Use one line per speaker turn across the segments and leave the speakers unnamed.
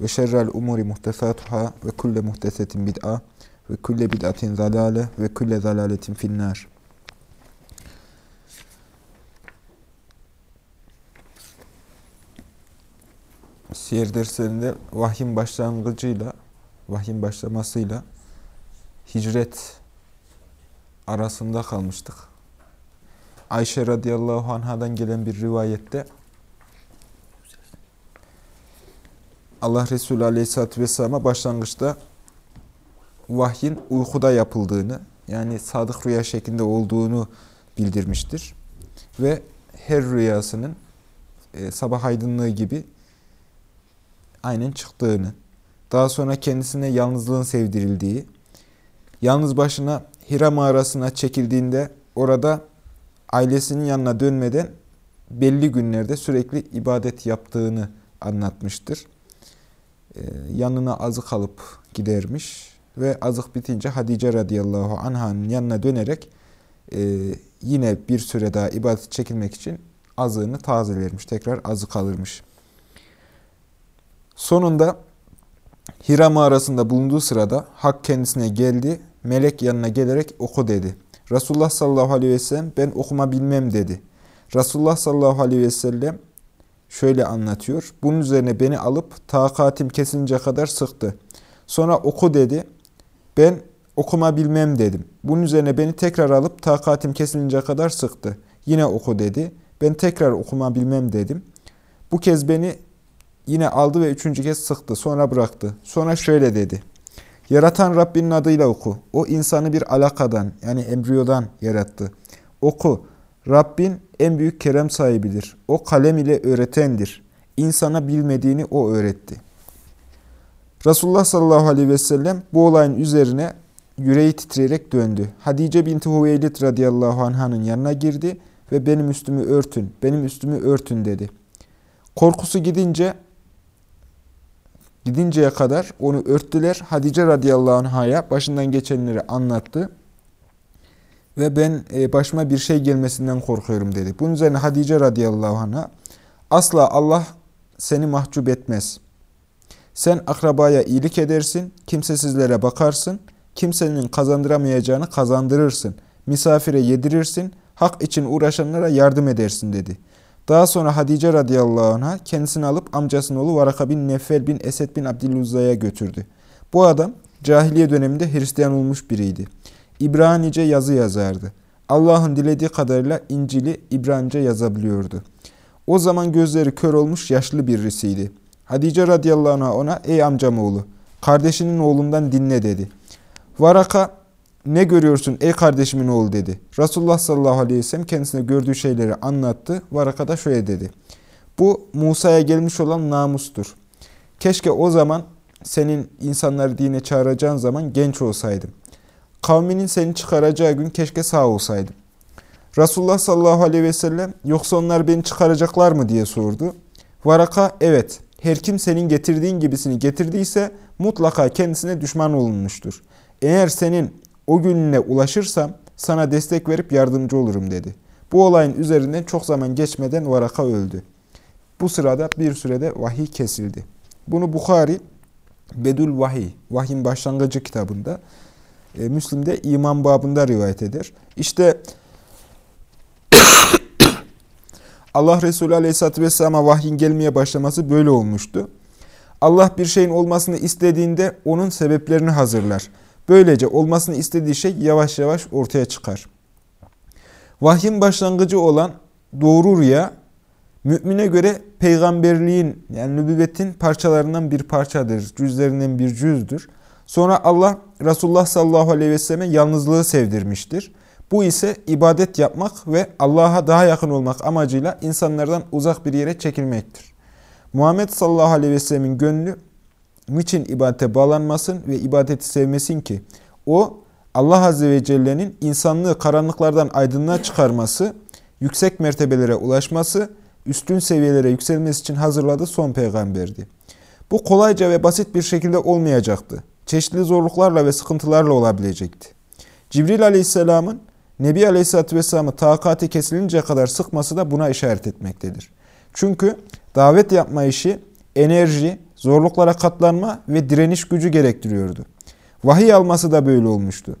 ve şerrel umuri muhtesatuhâ ve kulle muhtesetin bid'a ve kulle bid'atin zalâle ve kulle zalâletin finnâr. Siyer derslerinde vahyin başlangıcıyla, vahyin başlamasıyla hicret arasında kalmıştık. Ayşe radıyallahu anhadan gelen bir rivayette Allah Resulü Aleyhisselatü Vesselam'a başlangıçta vahyin uykuda yapıldığını, yani sadık rüya şeklinde olduğunu bildirmiştir. Ve her rüyasının e, sabah aydınlığı gibi aynen çıktığını, daha sonra kendisine yalnızlığın sevdirildiği, yalnız başına Hira mağarasına çekildiğinde orada ailesinin yanına dönmeden belli günlerde sürekli ibadet yaptığını anlatmıştır. E, yanına azık alıp gidermiş ve azık bitince Hadice radıyallahu anh'ın yanına dönerek e, yine bir süre daha ibadet çekilmek için azığını tazelermiş. Tekrar azık alırmış. Sonunda Hira mağarasında bulunduğu sırada Hak kendisine geldi. Melek yanına gelerek oku dedi. Resulullah sallallahu aleyhi ve sellem ben okuma bilmem dedi. Resulullah sallallahu aleyhi ve sellem şöyle anlatıyor. Bunun üzerine beni alıp takatim kesince kadar sıktı. Sonra oku dedi. Ben okuma bilmem dedim. Bunun üzerine beni tekrar alıp takatim kesilince kadar sıktı. Yine oku dedi. Ben tekrar okuma bilmem dedim. Bu kez beni yine aldı ve üçüncü kez sıktı. Sonra bıraktı. Sonra şöyle dedi. Yaratan Rabbinin adıyla oku. O insanı bir alakadan yani embriyodan yarattı. Oku. Rabbin en büyük kerem sahibidir. O kalem ile öğretendir. İnsana bilmediğini o öğretti. Resulullah sallallahu aleyhi ve sellem bu olayın üzerine yüreği titreyerek döndü. Hadice binti Hüveylid radıyallahu anh'ın yanına girdi ve benim üstümü örtün, benim üstümü örtün dedi. Korkusu gidince gidinceye kadar onu örttüler. Hadice radıyallahu anh'a başından geçenleri anlattı. Ve ben e, başıma bir şey gelmesinden korkuyorum dedi. Bunun üzerine Hadice radıyallahu anh'a asla Allah seni mahcup etmez. Sen akrabaya iyilik edersin, kimsesizlere bakarsın, kimsenin kazandıramayacağını kazandırırsın, misafire yedirirsin, hak için uğraşanlara yardım edersin dedi. Daha sonra Hadice radıyallahu anh'a kendisini alıp amcasının oğlu Varaka bin Neffel bin Esed bin Abdüluzza'ya götürdü. Bu adam cahiliye döneminde Hristiyan olmuş biriydi. İbranice yazı yazardı. Allah'ın dilediği kadarıyla İncil'i İbranice yazabiliyordu. O zaman gözleri kör olmuş yaşlı birisiydi. Hadice radıyallahu anh ona ey amcam oğlu kardeşinin oğlundan dinle dedi. Varaka ne görüyorsun ey kardeşimin oğlu dedi. Resulullah sallallahu aleyhi ve sellem kendisine gördüğü şeyleri anlattı. Varaka da şöyle dedi. Bu Musa'ya gelmiş olan namustur. Keşke o zaman senin insanları dine çağıracağın zaman genç olsaydım. Kavminin seni çıkaracağı gün keşke sağ olsaydım. Resulullah sallallahu aleyhi ve sellem yoksa onlar beni çıkaracaklar mı diye sordu. Varaka evet her kim senin getirdiğin gibisini getirdiyse mutlaka kendisine düşman olunmuştur. Eğer senin o gününe ulaşırsam sana destek verip yardımcı olurum dedi. Bu olayın üzerinden çok zaman geçmeden Varaka öldü. Bu sırada bir sürede vahiy kesildi. Bunu Bukhari Bedül Vahiy, Vahyin Başlangıcı kitabında, e, Müslim'de iman babında rivayet eder. İşte Allah Resulü Aleyhisselatü Vesselam'a vahyin gelmeye başlaması böyle olmuştu. Allah bir şeyin olmasını istediğinde onun sebeplerini hazırlar. Böylece olmasını istediği şey yavaş yavaş ortaya çıkar. Vahyin başlangıcı olan doğru rüya, mümine göre peygamberliğin yani nübüvvetin parçalarından bir parçadır, cüzlerinden bir cüzdür. Sonra Allah Resulullah sallallahu aleyhi ve selleme yalnızlığı sevdirmiştir. Bu ise ibadet yapmak ve Allah'a daha yakın olmak amacıyla insanlardan uzak bir yere çekilmektir. Muhammed sallallahu aleyhi ve sellemin gönlü niçin ibadete bağlanmasın ve ibadeti sevmesin ki? O Allah Azze ve Celle'nin insanlığı karanlıklardan aydınlığa çıkarması, yüksek mertebelere ulaşması, üstün seviyelere yükselmesi için hazırladığı son peygamberdi. Bu kolayca ve basit bir şekilde olmayacaktı. Çeşitli zorluklarla ve sıkıntılarla olabilecekti. Cibril Aleyhisselam'ın Nebi Aleyhisselatü Vesselam'ı takati kesilinceye kadar sıkması da buna işaret etmektedir. Çünkü davet yapma işi enerji, zorluklara katlanma ve direniş gücü gerektiriyordu. Vahiy alması da böyle olmuştu.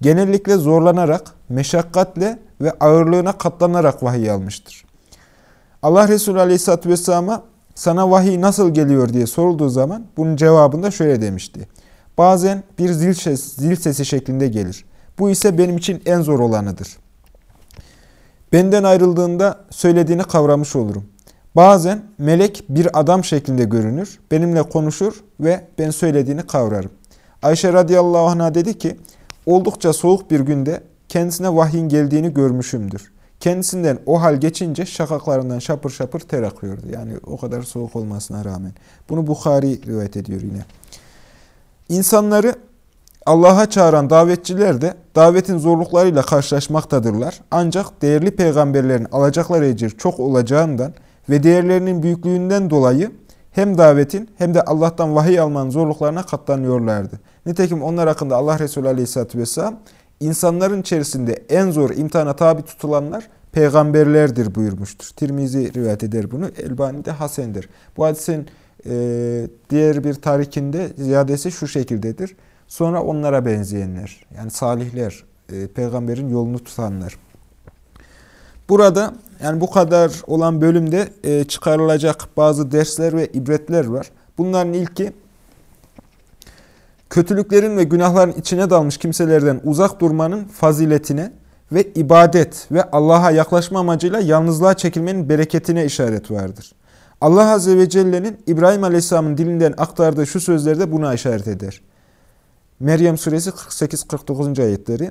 Genellikle zorlanarak, meşakkatle ve ağırlığına katlanarak vahiy almıştır. Allah Resulü Aleyhisselatü Vesselam'a sana vahiy nasıl geliyor diye sorulduğu zaman bunun cevabında şöyle demişti. Bazen bir zil, ses, zil sesi şeklinde gelir. Bu ise benim için en zor olanıdır. Benden ayrıldığında söylediğini kavramış olurum. Bazen melek bir adam şeklinde görünür, benimle konuşur ve ben söylediğini kavrarım. Ayşe radıyallahu anh'a dedi ki, oldukça soğuk bir günde kendisine vahyin geldiğini görmüşümdür. Kendisinden o hal geçince şakaklarından şapır şapır ter akıyordu. Yani o kadar soğuk olmasına rağmen. Bunu Bukhari rivayet ediyor yine. İnsanları Allah'a çağıran davetçiler de davetin zorluklarıyla karşılaşmaktadırlar. Ancak değerli peygamberlerin alacakları ecir çok olacağından ve değerlerinin büyüklüğünden dolayı hem davetin hem de Allah'tan vahiy almanın zorluklarına katlanıyorlardı. Nitekim onlar hakkında Allah Resulü Aleyhisselatü Vesselam insanların içerisinde en zor imtihana tabi tutulanlar peygamberlerdir buyurmuştur. Tirmizi rivayet eder bunu. Elbani de Hasen'dir. Bu hadisin e, diğer bir tarikinde ziyadesi şu şekildedir. Sonra onlara benzeyenler, yani salihler, e, peygamberin yolunu tutanlar. Burada yani bu kadar olan bölümde e, çıkarılacak bazı dersler ve ibretler var. Bunların ilki kötülüklerin ve günahların içine dalmış kimselerden uzak durmanın faziletine ve ibadet ve Allah'a yaklaşma amacıyla yalnızlığa çekilmenin bereketine işaret vardır. Allah Azze ve Celle'nin İbrahim Aleyhisselam'ın dilinden aktardığı şu sözlerde buna işaret eder. Meryem Suresi 48-49. ayetleri.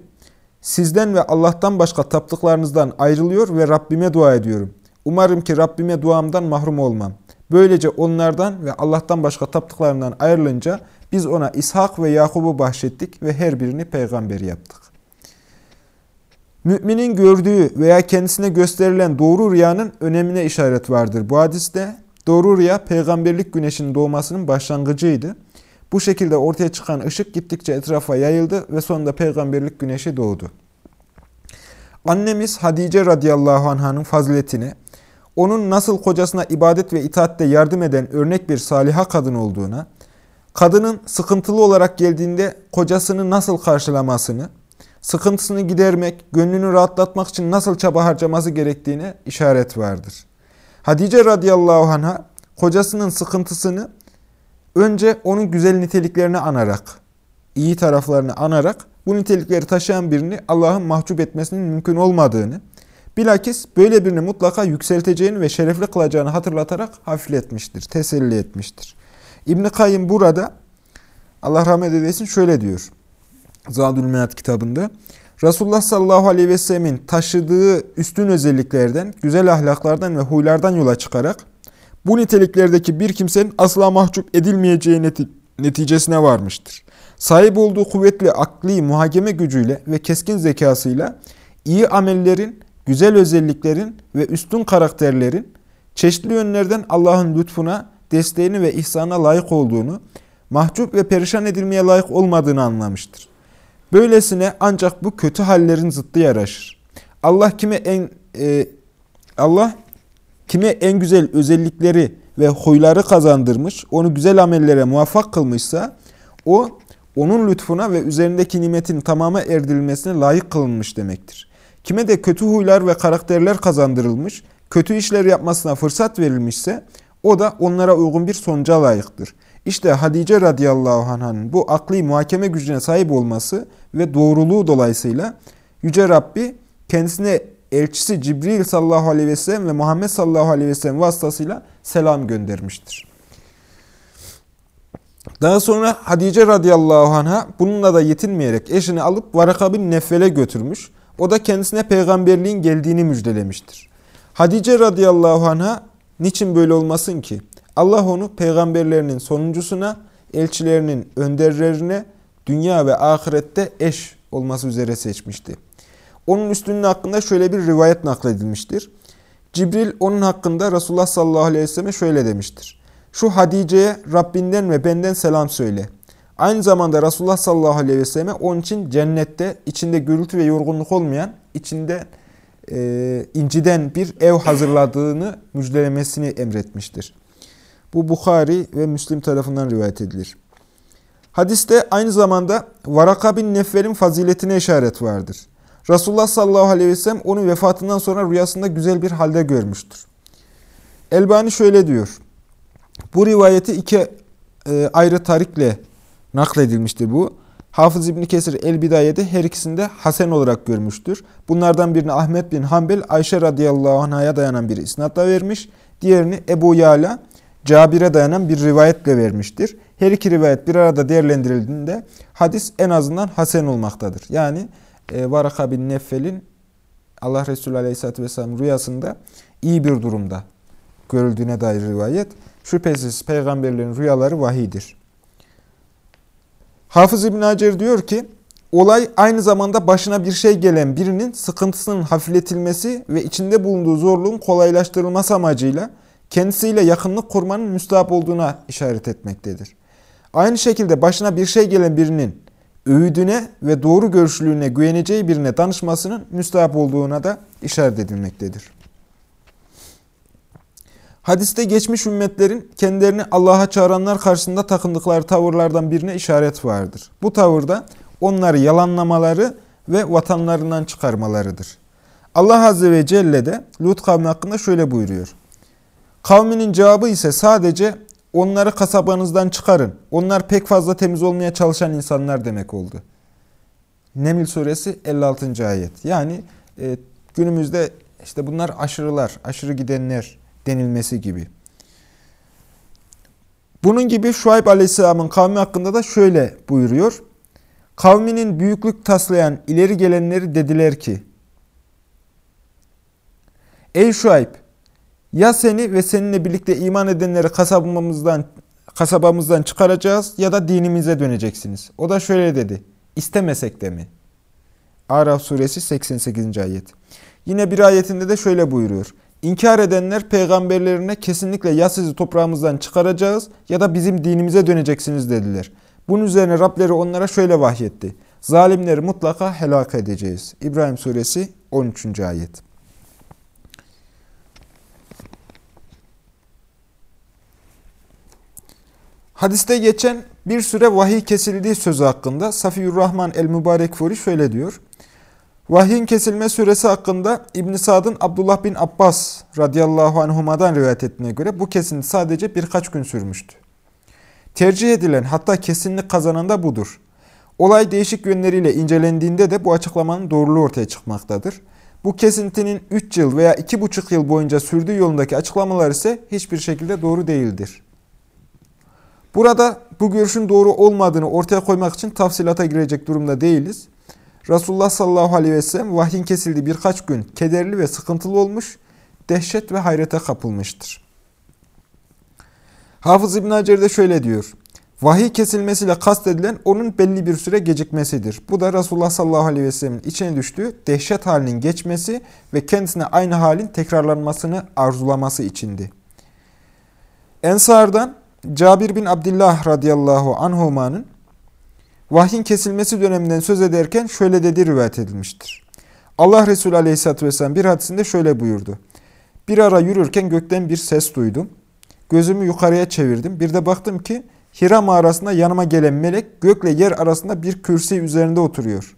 Sizden ve Allah'tan başka taptıklarınızdan ayrılıyor ve Rabbime dua ediyorum. Umarım ki Rabbime duamdan mahrum olmam. Böylece onlardan ve Allah'tan başka taptıklarından ayrılınca biz ona İshak ve Yakub'u bahşettik ve her birini peygamber yaptık. Müminin gördüğü veya kendisine gösterilen doğru rüyanın önemine işaret vardır. Bu hadiste doğru rüya peygamberlik güneşinin doğmasının başlangıcıydı. Bu şekilde ortaya çıkan ışık gittikçe etrafa yayıldı ve sonunda peygamberlik güneşi doğdu. Annemiz Hadice radıyallahu anh'ın faziletini, onun nasıl kocasına ibadet ve itaatte yardım eden örnek bir saliha kadın olduğuna, kadının sıkıntılı olarak geldiğinde kocasını nasıl karşılamasını, sıkıntısını gidermek, gönlünü rahatlatmak için nasıl çaba harcaması gerektiğine işaret vardır. Hadice radıyallahu anh'a kocasının sıkıntısını önce onun güzel niteliklerini anarak, iyi taraflarını anarak bu nitelikleri taşıyan birini Allah'ın mahcup etmesinin mümkün olmadığını, bilakis böyle birini mutlaka yükselteceğini ve şerefli kılacağını hatırlatarak hafifletmiştir, teselli etmiştir. İbn-i Kayyım burada, Allah rahmet eylesin şöyle diyor. Zadül Mead kitabında. Resulullah sallallahu aleyhi ve sellemin taşıdığı üstün özelliklerden, güzel ahlaklardan ve huylardan yola çıkarak bu niteliklerdeki bir kimsenin asla mahcup edilmeyeceği neti neticesine varmıştır. Sahip olduğu kuvvetli akli muhakeme gücüyle ve keskin zekasıyla iyi amellerin, güzel özelliklerin ve üstün karakterlerin çeşitli yönlerden Allah'ın lütfuna, desteğini ve ihsana layık olduğunu, mahcup ve perişan edilmeye layık olmadığını anlamıştır. Böylesine ancak bu kötü hallerin zıttı yaraşır. Allah kime en e, Allah kime en güzel özellikleri ve huyları kazandırmış, onu güzel amellere muvaffak kılmışsa, o onun lütfuna ve üzerindeki nimetin tamama erdirilmesine layık kılınmış demektir. Kime de kötü huylar ve karakterler kazandırılmış, kötü işler yapmasına fırsat verilmişse, o da onlara uygun bir sonuca layıktır. İşte Hadice radıyallahu anh'ın bu akli muhakeme gücüne sahip olması ve doğruluğu dolayısıyla Yüce Rabbi kendisine elçisi Cibril sallallahu aleyhi ve sellem ve Muhammed sallallahu aleyhi ve sellem vasıtasıyla selam göndermiştir. Daha sonra Hadice radıyallahu anh'a bununla da yetinmeyerek eşini alıp Varaka bin Nefvel'e götürmüş. O da kendisine peygamberliğin geldiğini müjdelemiştir. Hadice radıyallahu anh'a niçin böyle olmasın ki? Allah onu peygamberlerinin sonuncusuna elçilerinin önderlerine dünya ve ahirette eş olması üzere seçmişti. Onun üstünlüğü hakkında şöyle bir rivayet nakledilmiştir. Cibril onun hakkında Resulullah sallallahu aleyhi ve selleme şöyle demiştir. Şu Hadice'ye Rabbinden ve benden selam söyle. Aynı zamanda Resulullah sallallahu aleyhi ve selleme onun için cennette içinde gürültü ve yorgunluk olmayan, içinde e, inciden bir ev hazırladığını müjdelemesini emretmiştir. Bu Bukhari ve Müslim tarafından rivayet edilir. Hadiste aynı zamanda Varaka bin Nefvel'in faziletine işaret vardır. Resulullah sallallahu aleyhi ve sellem onu vefatından sonra rüyasında güzel bir halde görmüştür. Elbani şöyle diyor. Bu rivayeti iki e, ayrı tarikle nakledilmiştir bu. Hafız İbni Kesir El-Bidaye'de her ikisinde Hasen olarak görmüştür. Bunlardan birini Ahmet bin Hanbel Ayşe radıyallahu anh'a dayanan bir isnatla vermiş. Diğerini Ebu Yala Cabir'e dayanan bir rivayetle vermiştir. Her iki rivayet bir arada değerlendirildiğinde hadis en azından Hasen olmaktadır. Yani e, Varaka bin Neffel'in Allah Resulü Aleyhisselatü Vesselam rüyasında iyi bir durumda görüldüğüne dair rivayet. Şüphesiz peygamberlerin rüyaları vahidir. Hafız İbn Hacer diyor ki, olay aynı zamanda başına bir şey gelen birinin sıkıntısının hafifletilmesi ve içinde bulunduğu zorluğun kolaylaştırılması amacıyla kendisiyle yakınlık kurmanın müstahap olduğuna işaret etmektedir. Aynı şekilde başına bir şey gelen birinin öğüdüne ve doğru görüşlülüğüne güveneceği birine danışmasının müstahap olduğuna da işaret edilmektedir. Hadiste geçmiş ümmetlerin kendilerini Allah'a çağıranlar karşısında takındıkları tavırlardan birine işaret vardır. Bu tavırda onları yalanlamaları ve vatanlarından çıkarmalarıdır. Allah Azze ve Celle de Lut kavmi hakkında şöyle buyuruyor. Kavminin cevabı ise sadece onları kasabanızdan çıkarın. Onlar pek fazla temiz olmaya çalışan insanlar demek oldu. Neml suresi 56. ayet. Yani e, günümüzde işte bunlar aşırılar, aşırı gidenler denilmesi gibi. Bunun gibi Şuayb Aleyhisselam'ın kavmi hakkında da şöyle buyuruyor. Kavminin büyüklük taslayan ileri gelenleri dediler ki, Ey Şuayb! Ya seni ve seninle birlikte iman edenleri kasabamızdan, kasabamızdan çıkaracağız ya da dinimize döneceksiniz. O da şöyle dedi. İstemesek de mi? Araf suresi 88. ayet. Yine bir ayetinde de şöyle buyuruyor. İnkar edenler peygamberlerine kesinlikle ya sizi toprağımızdan çıkaracağız ya da bizim dinimize döneceksiniz dediler. Bunun üzerine Rableri onlara şöyle vahyetti. Zalimleri mutlaka helak edeceğiz. İbrahim suresi 13. ayet. Hadiste geçen bir süre vahiy kesildiği sözü hakkında Safiyurrahman el-Mübarek Furi şöyle diyor. Vahyin kesilme süresi hakkında İbn Sad'ın Abdullah bin Abbas radıyallahu anhuma'dan rivayet ettiğine göre bu kesinti sadece birkaç gün sürmüştü. Tercih edilen hatta kesinlik kazanan da budur. Olay değişik yönleriyle incelendiğinde de bu açıklamanın doğruluğu ortaya çıkmaktadır. Bu kesintinin 3 yıl veya 2,5 yıl boyunca sürdüğü yolundaki açıklamalar ise hiçbir şekilde doğru değildir. Burada bu görüşün doğru olmadığını ortaya koymak için tafsilata girecek durumda değiliz. Resulullah sallallahu aleyhi ve sellem vahyin kesildiği birkaç gün kederli ve sıkıntılı olmuş, dehşet ve hayrete kapılmıştır. Hafız İbn Hacer de şöyle diyor. Vahiy kesilmesiyle kastedilen onun belli bir süre gecikmesidir. Bu da Resulullah sallallahu aleyhi ve sellemin içine düştüğü dehşet halinin geçmesi ve kendisine aynı halin tekrarlanmasını arzulaması içindi. Ensardan Cabir bin Abdullah radıyallahu anhumanın vahyin kesilmesi döneminden söz ederken şöyle dediği rivayet edilmiştir. Allah Resulü aleyhisselatü vesselam bir hadisinde şöyle buyurdu. Bir ara yürürken gökten bir ses duydum. Gözümü yukarıya çevirdim. Bir de baktım ki Hira mağarasında yanıma gelen melek gökle yer arasında bir kürsi üzerinde oturuyor.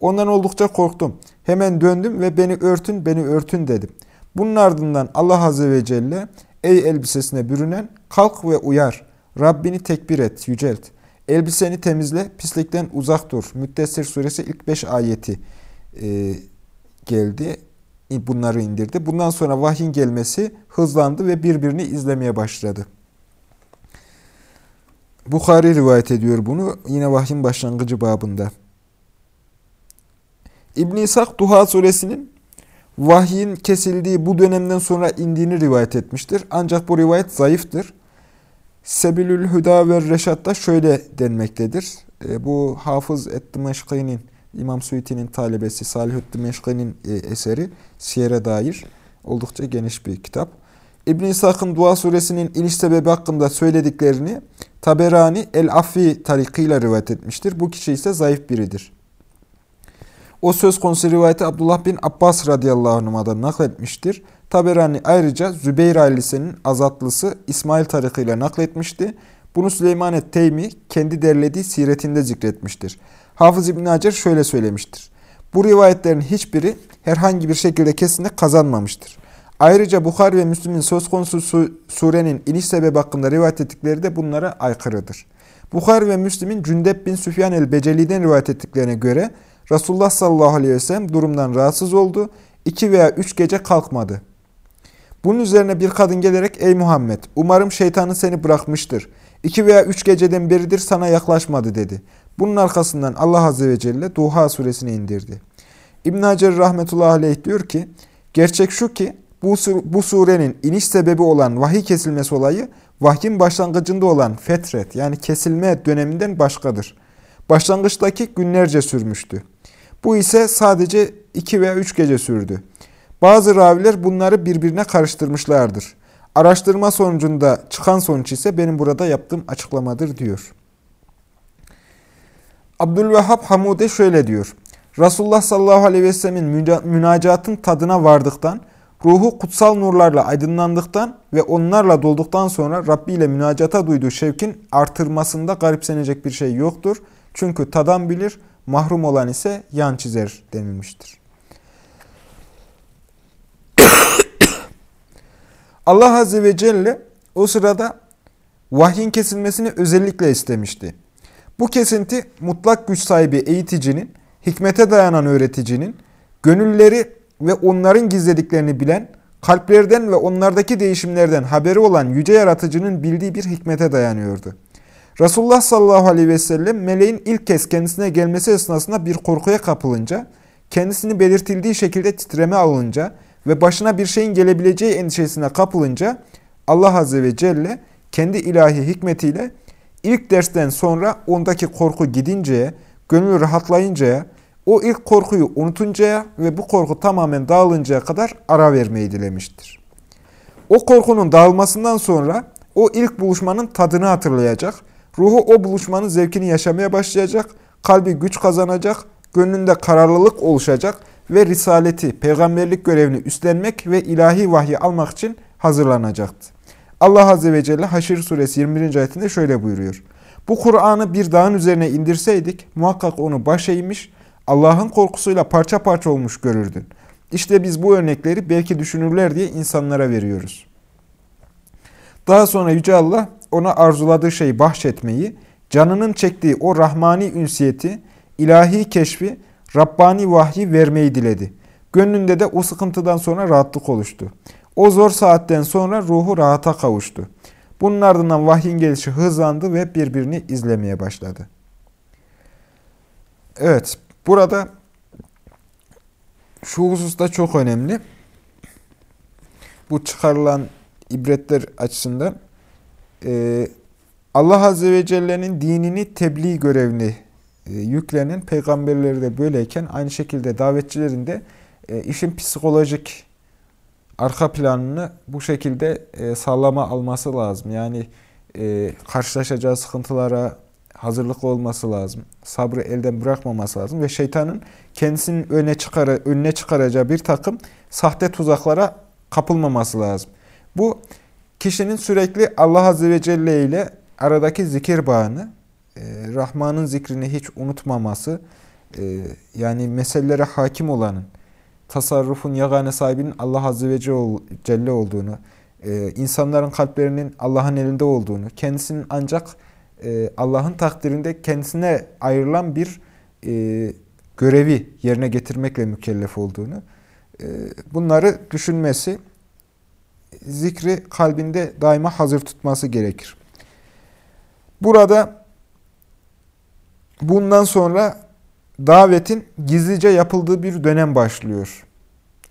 Ondan oldukça korktum. Hemen döndüm ve beni örtün, beni örtün dedim. Bunun ardından Allah Azze ve Celle ey elbisesine bürünen kalk ve uyar. Rabbini tekbir et, yücelt. Elbiseni temizle, pislikten uzak dur. Müddessir suresi ilk beş ayeti e, geldi. Bunları indirdi. Bundan sonra vahyin gelmesi hızlandı ve birbirini izlemeye başladı. Bukhari rivayet ediyor bunu. Yine vahyin başlangıcı babında. İbn-i İshak Duha suresinin vahyin kesildiği bu dönemden sonra indiğini rivayet etmiştir. Ancak bu rivayet zayıftır. Sebilül Hüda ve Reşat'ta şöyle denmektedir. E, bu Hafız Et-Dimeşki'nin, İmam Suyuti'nin talebesi Salih Et-Dimeşki'nin e, eseri Siyer'e dair oldukça geniş bir kitap. İbn-i İshak'ın Dua suresinin iniş sebebi hakkında söylediklerini Taberani El-Affi tarikiyle rivayet etmiştir. Bu kişi ise zayıf biridir. O söz konusu rivayeti Abdullah bin Abbas radıyallahu anh'a'dan nakletmiştir. Taberani ayrıca Zübeyir ailesinin azatlısı İsmail tarikıyla nakletmişti. Bunu Süleyman et-Teymi kendi derlediği siretinde zikretmiştir. Hafız İbn Hacer şöyle söylemiştir. Bu rivayetlerin hiçbiri herhangi bir şekilde kesinlik kazanmamıştır. Ayrıca Bukhari ve Müslim'in söz konusu su surenin iniş sebebi hakkında rivayet ettikleri de bunlara aykırıdır. Bukhari ve Müslim'in Cündep bin Süfyan el-Beceli'den rivayet ettiklerine göre Resulullah sallallahu aleyhi ve sellem durumdan rahatsız oldu. İki veya üç gece kalkmadı. Bunun üzerine bir kadın gelerek ey Muhammed umarım şeytanın seni bırakmıştır. İki veya üç geceden beridir sana yaklaşmadı dedi. Bunun arkasından Allah Azze ve Celle Duha suresini indirdi. İbn Hacer rahmetullahi aleyh diyor ki gerçek şu ki bu, bu surenin iniş sebebi olan vahiy kesilmesi olayı vahyin başlangıcında olan fetret yani kesilme döneminden başkadır. Başlangıçtaki günlerce sürmüştü. Bu ise sadece iki veya üç gece sürdü. Bazı raviler bunları birbirine karıştırmışlardır. Araştırma sonucunda çıkan sonuç ise benim burada yaptığım açıklamadır diyor. Abdülvehhab Hamude şöyle diyor. Resulullah sallallahu aleyhi ve sellemin münacatın tadına vardıktan, ruhu kutsal nurlarla aydınlandıktan ve onlarla dolduktan sonra Rabbi ile münacata duyduğu şevkin artırmasında garipsenecek bir şey yoktur. Çünkü tadan bilir, mahrum olan ise yan çizer denilmiştir. Allah Azze ve Celle o sırada vahyin kesilmesini özellikle istemişti. Bu kesinti mutlak güç sahibi eğiticinin, hikmete dayanan öğreticinin, gönülleri ve onların gizlediklerini bilen, kalplerden ve onlardaki değişimlerden haberi olan yüce yaratıcının bildiği bir hikmete dayanıyordu. Resulullah sallallahu aleyhi ve sellem meleğin ilk kez kendisine gelmesi esnasında bir korkuya kapılınca, kendisini belirtildiği şekilde titreme alınca ve başına bir şeyin gelebileceği endişesine kapılınca Allah azze ve celle kendi ilahi hikmetiyle ilk dersten sonra ondaki korku gidinceye, gönül rahatlayıncaya, o ilk korkuyu unutuncaya ve bu korku tamamen dağılıncaya kadar ara vermeyi dilemiştir. O korkunun dağılmasından sonra o ilk buluşmanın tadını hatırlayacak, ruhu o buluşmanın zevkini yaşamaya başlayacak, kalbi güç kazanacak, gönlünde kararlılık oluşacak ve risaleti, peygamberlik görevini üstlenmek ve ilahi vahyi almak için hazırlanacaktı. Allah Azze ve Celle Haşir suresi 21. ayetinde şöyle buyuruyor. Bu Kur'an'ı bir dağın üzerine indirseydik muhakkak onu baş eğmiş, Allah'ın korkusuyla parça parça olmuş görürdün. İşte biz bu örnekleri belki düşünürler diye insanlara veriyoruz. Daha sonra Yüce Allah ona arzuladığı şeyi bahşetmeyi, canının çektiği o rahmani ünsiyeti, ilahi keşfi, Rabbani vahyi vermeyi diledi. Gönlünde de o sıkıntıdan sonra rahatlık oluştu. O zor saatten sonra ruhu rahata kavuştu. Bunun ardından vahyin gelişi hızlandı ve birbirini izlemeye başladı. Evet, burada şu hususta çok önemli. Bu çıkarılan ibretler açısından e, Allah Azze ve Celle'nin dinini tebliğ görevini e, yüklenen peygamberleri de böyleyken aynı şekilde davetçilerin de e, işin psikolojik arka planını bu şekilde e, sağlama alması lazım. Yani karşılaşacağı sıkıntılara hazırlıklı olması lazım. Sabrı elden bırakmaması lazım ve şeytanın kendisinin önüne, çıkar, önüne çıkaracağı bir takım sahte tuzaklara kapılmaması lazım. Bu kişinin sürekli Allah Azze ve Celle ile aradaki zikir bağını, e, Rahman'ın zikrini hiç unutmaması, e, yani meselelere hakim olanın, tasarrufun yagane sahibinin Allah Azze ve Celle olduğunu, e, insanların kalplerinin Allah'ın elinde olduğunu, kendisinin ancak Allah'ın takdirinde kendisine ayrılan bir görevi yerine getirmekle mükellef olduğunu, bunları düşünmesi, zikri kalbinde daima hazır tutması gerekir. Burada Bundan sonra davetin gizlice yapıldığı bir dönem başlıyor.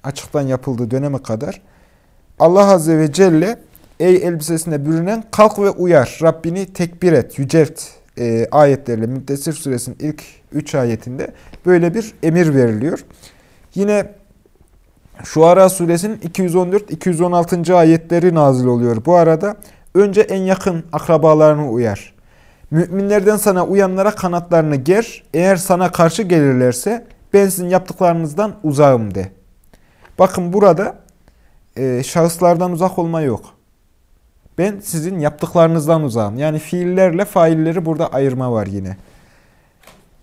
Açıktan yapıldığı döneme kadar. Allah Azze ve Celle Ey elbisesine bürünen kalk ve uyar. Rabbini tekbir et, yücelt e, ayetleriyle Müddessir suresinin ilk 3 ayetinde böyle bir emir veriliyor. Yine Şuara suresinin 214-216. ayetleri nazil oluyor. Bu arada önce en yakın akrabalarını uyar. Müminlerden sana uyanlara kanatlarını ger. Eğer sana karşı gelirlerse ben sizin yaptıklarınızdan uzağım de. Bakın burada e, şahıslardan uzak olma yok. Ben sizin yaptıklarınızdan uzağım. Yani fiillerle failleri burada ayırma var yine.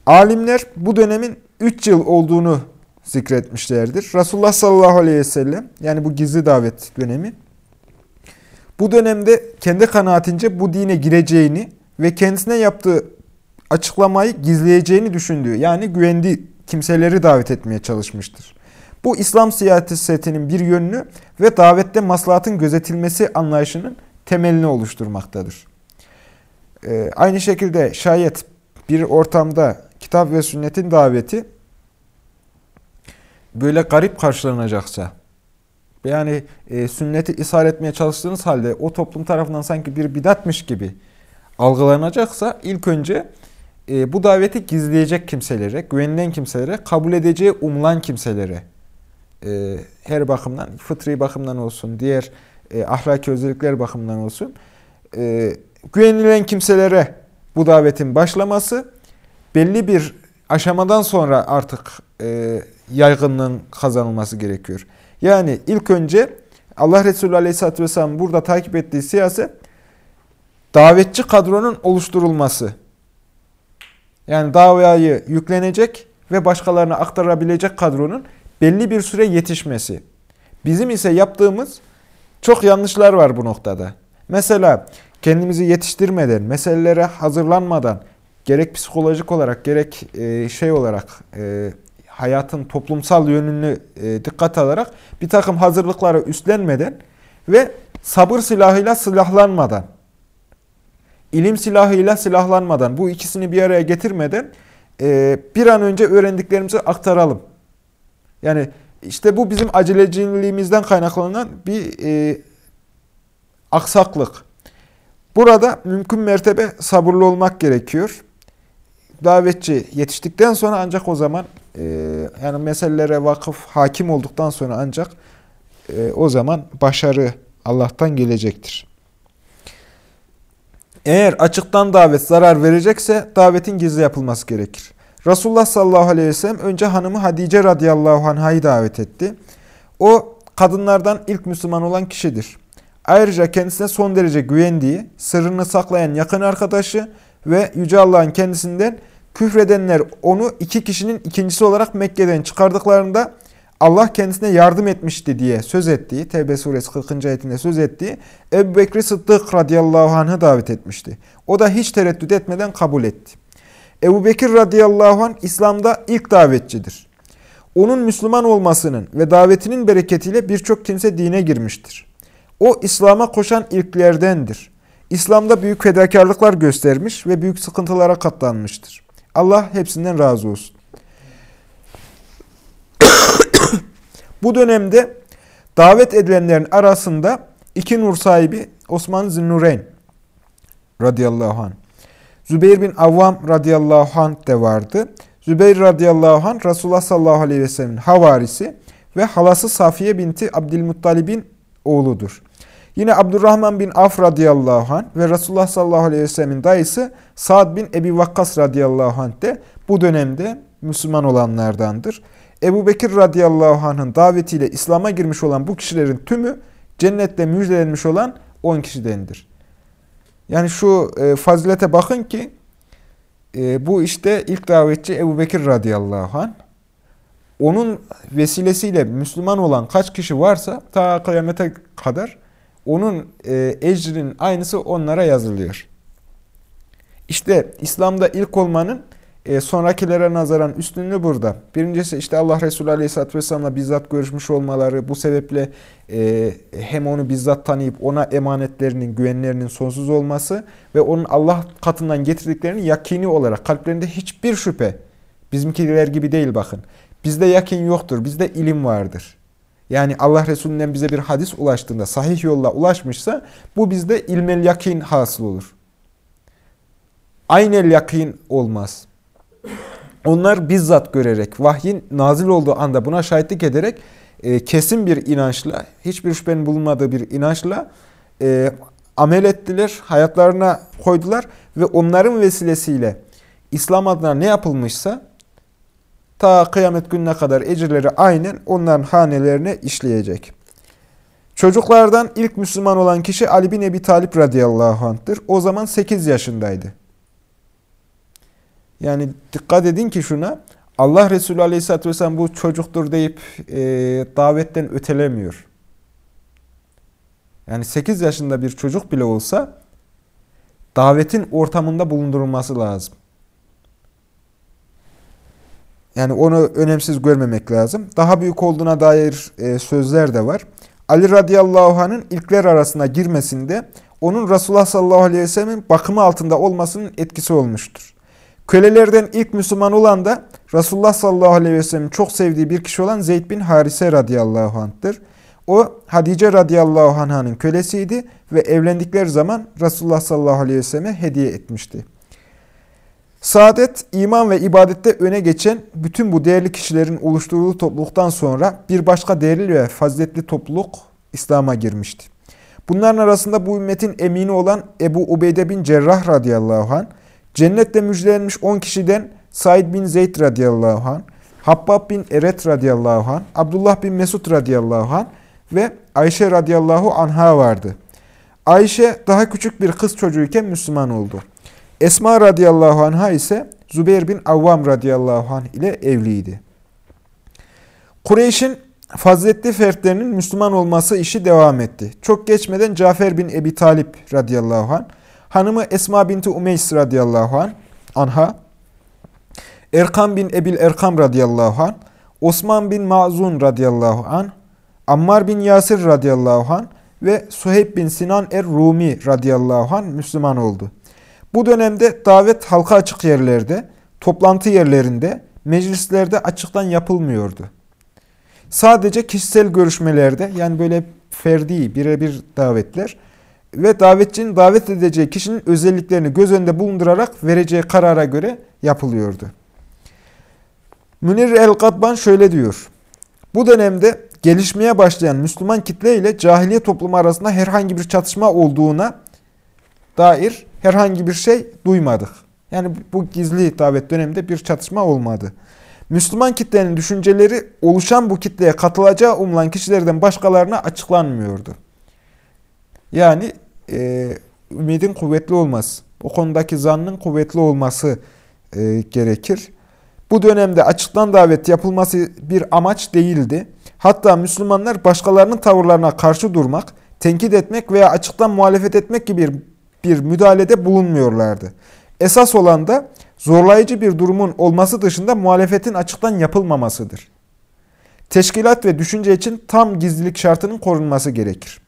Alimler bu dönemin 3 yıl olduğunu zikretmişlerdir. Resulullah sallallahu aleyhi ve sellem yani bu gizli davet dönemi bu dönemde kendi kanaatince bu dine gireceğini ve kendisine yaptığı açıklamayı gizleyeceğini düşündüğü yani güvendiği kimseleri davet etmeye çalışmıştır. Bu İslam siyasetinin bir yönünü ve davette maslahatın gözetilmesi anlayışının temelini oluşturmaktadır. Ee, aynı şekilde şayet bir ortamda kitap ve sünnetin daveti böyle garip karşılanacaksa, yani e, sünneti ishal etmeye çalıştığınız halde o toplum tarafından sanki bir bidatmış gibi algılanacaksa ilk önce e, bu daveti gizleyecek kimselere, güvenilen kimselere, kabul edeceği umulan kimselere e, her bakımdan, fıtri bakımdan olsun, diğer e, ahlaki özellikler bakımından olsun, e, güvenilen kimselere bu davetin başlaması belli bir aşamadan sonra artık e, yaygınlığın kazanılması gerekiyor. Yani ilk önce Allah Resulü Aleyhisselatü Vesselam burada takip ettiği siyaset davetçi kadronun oluşturulması. Yani davayı yüklenecek ve başkalarına aktarabilecek kadronun belli bir süre yetişmesi. Bizim ise yaptığımız çok yanlışlar var bu noktada. Mesela kendimizi yetiştirmeden, meselelere hazırlanmadan, gerek psikolojik olarak gerek e, şey olarak e, hayatın toplumsal yönünü e, dikkat alarak bir takım hazırlıkları üstlenmeden ve sabır silahıyla silahlanmadan, ilim silahıyla silahlanmadan, bu ikisini bir araya getirmeden bir an önce öğrendiklerimizi aktaralım. Yani işte bu bizim aceleciliğimizden kaynaklanan bir e, aksaklık. Burada mümkün mertebe sabırlı olmak gerekiyor. Davetçi yetiştikten sonra ancak o zaman e, yani meselelere vakıf hakim olduktan sonra ancak e, o zaman başarı Allah'tan gelecektir. Eğer açıktan davet zarar verecekse davetin gizli yapılması gerekir. Resulullah sallallahu aleyhi ve sellem önce hanımı Hadice radıyallahu anh'ı davet etti. O kadınlardan ilk Müslüman olan kişidir. Ayrıca kendisine son derece güvendiği, sırrını saklayan yakın arkadaşı ve Yüce Allah'ın kendisinden küfredenler onu iki kişinin ikincisi olarak Mekke'den çıkardıklarında Allah kendisine yardım etmişti diye söz ettiği, Tevbe suresi 40. ayetinde söz ettiği Ebu Bekri Sıddık radıyallahu anh'ı davet etmişti. O da hiç tereddüt etmeden kabul etti. Ebu Bekir radıyallahu anh İslam'da ilk davetçidir. Onun Müslüman olmasının ve davetinin bereketiyle birçok kimse dine girmiştir. O İslam'a koşan ilklerdendir. İslam'da büyük fedakarlıklar göstermiş ve büyük sıkıntılara katlanmıştır. Allah hepsinden razı olsun. Bu dönemde davet edilenlerin arasında iki nur sahibi Osman Zinnureyn radıyallahu anh Zübeyir bin Avvam radıyallahu anh de vardı. Zübeyir radıyallahu anh Resulullah sallallahu aleyhi ve sellem'in havarisi ve halası Safiye binti Abdülmuttalib'in oğludur. Yine Abdurrahman bin Af radıyallahu anh ve Resulullah sallallahu aleyhi ve sellemin dayısı Sa'd bin Ebi Vakkas radıyallahu anh de bu dönemde Müslüman olanlardandır. Ebu Bekir radıyallahu anh'ın davetiyle İslam'a girmiş olan bu kişilerin tümü cennette müjdelenmiş olan 10 kişidendir. Yani şu e, fazilete bakın ki e, bu işte ilk davetçi Ebu Bekir radıyallahu anh. Onun vesilesiyle Müslüman olan kaç kişi varsa ta kıyamete kadar onun e, ecrinin aynısı onlara yazılıyor. İşte İslam'da ilk olmanın e, sonrakilere nazaran üstünlüğü burada. Birincisi işte Allah Resulü Aleyhisselatü Vesselam'la bizzat görüşmüş olmaları, bu sebeple e, hem onu bizzat tanıyıp ona emanetlerinin, güvenlerinin sonsuz olması ve onun Allah katından getirdiklerinin yakini olarak kalplerinde hiçbir şüphe, bizimkiler gibi değil bakın. Bizde yakin yoktur, bizde ilim vardır. Yani Allah Resulü'nden bize bir hadis ulaştığında, sahih yolla ulaşmışsa bu bizde ilmel yakin hasıl olur. Aynel yakin olmaz. Onlar bizzat görerek, vahyin nazil olduğu anda buna şahitlik ederek e, kesin bir inançla, hiçbir şüphenin bulunmadığı bir inançla e, amel ettiler, hayatlarına koydular ve onların vesilesiyle İslam adına ne yapılmışsa ta kıyamet gününe kadar ecirleri aynen onların hanelerine işleyecek. Çocuklardan ilk Müslüman olan kişi Ali bin Ebi Talip radıyallahu anh'tır. O zaman 8 yaşındaydı. Yani dikkat edin ki şuna, Allah Resulü aleyhisselatü vesselam bu çocuktur deyip e, davetten ötelemiyor. Yani 8 yaşında bir çocuk bile olsa davetin ortamında bulundurulması lazım. Yani onu önemsiz görmemek lazım. Daha büyük olduğuna dair e, sözler de var. Ali radıyallahu anh'ın ilkler arasına girmesinde onun Resulullah sallallahu aleyhi ve sellem'in bakımı altında olmasının etkisi olmuştur. Kölelerden ilk Müslüman olan da Resulullah sallallahu aleyhi ve sellem'in çok sevdiği bir kişi olan Zeyd bin Harise radıyallahu anh'tır. O Hadice radıyallahu anh'ın kölesiydi ve evlendikleri zaman Resulullah sallallahu aleyhi ve selleme hediye etmişti. Saadet, iman ve ibadette öne geçen bütün bu değerli kişilerin oluşturduğu topluluktan sonra bir başka değerli ve faziletli topluluk İslam'a girmişti. Bunların arasında bu ümmetin emini olan Ebu Ubeyde bin Cerrah radıyallahu anh, cennette müjdelenmiş 10 kişiden Said bin Zeyd radıyallahu anh, Habbab bin Eret radıyallahu anh, Abdullah bin Mesud radıyallahu anh ve Ayşe radıyallahu anha vardı. Ayşe daha küçük bir kız çocuğuyken Müslüman oldu. Esma radıyallahu anha ise Zübeyir bin Avvam radıyallahu anh ile evliydi. Kureyş'in faziletli fertlerinin Müslüman olması işi devam etti. Çok geçmeden Cafer bin Ebi Talip radıyallahu anh, hanımı Esma binti Umeys radıyallahu anh, anha, Erkam bin Ebil Erkam radıyallahu anh, Osman bin Mazun radıyallahu anh, Ammar bin Yasir radıyallahu anh ve Suheyb bin Sinan er-Rumi radıyallahu anh Müslüman oldu. Bu dönemde davet halka açık yerlerde, toplantı yerlerinde, meclislerde açıktan yapılmıyordu. Sadece kişisel görüşmelerde yani böyle ferdi, birebir davetler ve davetçinin davet edeceği kişinin özelliklerini göz önünde bulundurarak vereceği karara göre yapılıyordu. Münir el-Kadban şöyle diyor. Bu dönemde gelişmeye başlayan Müslüman kitle ile cahiliye toplumu arasında herhangi bir çatışma olduğuna dair herhangi bir şey duymadık. Yani bu gizli davet döneminde bir çatışma olmadı. Müslüman kitlenin düşünceleri oluşan bu kitleye katılacağı umulan kişilerden başkalarına açıklanmıyordu. Yani e, ümidin kuvvetli olması, o konudaki zannın kuvvetli olması e, gerekir. Bu dönemde açıktan davet yapılması bir amaç değildi. Hatta Müslümanlar başkalarının tavırlarına karşı durmak, tenkit etmek veya açıktan muhalefet etmek gibi bir müdahalede bulunmuyorlardı. Esas olan da zorlayıcı bir durumun olması dışında muhalefetin açıktan yapılmamasıdır. Teşkilat ve düşünce için tam gizlilik şartının korunması gerekir.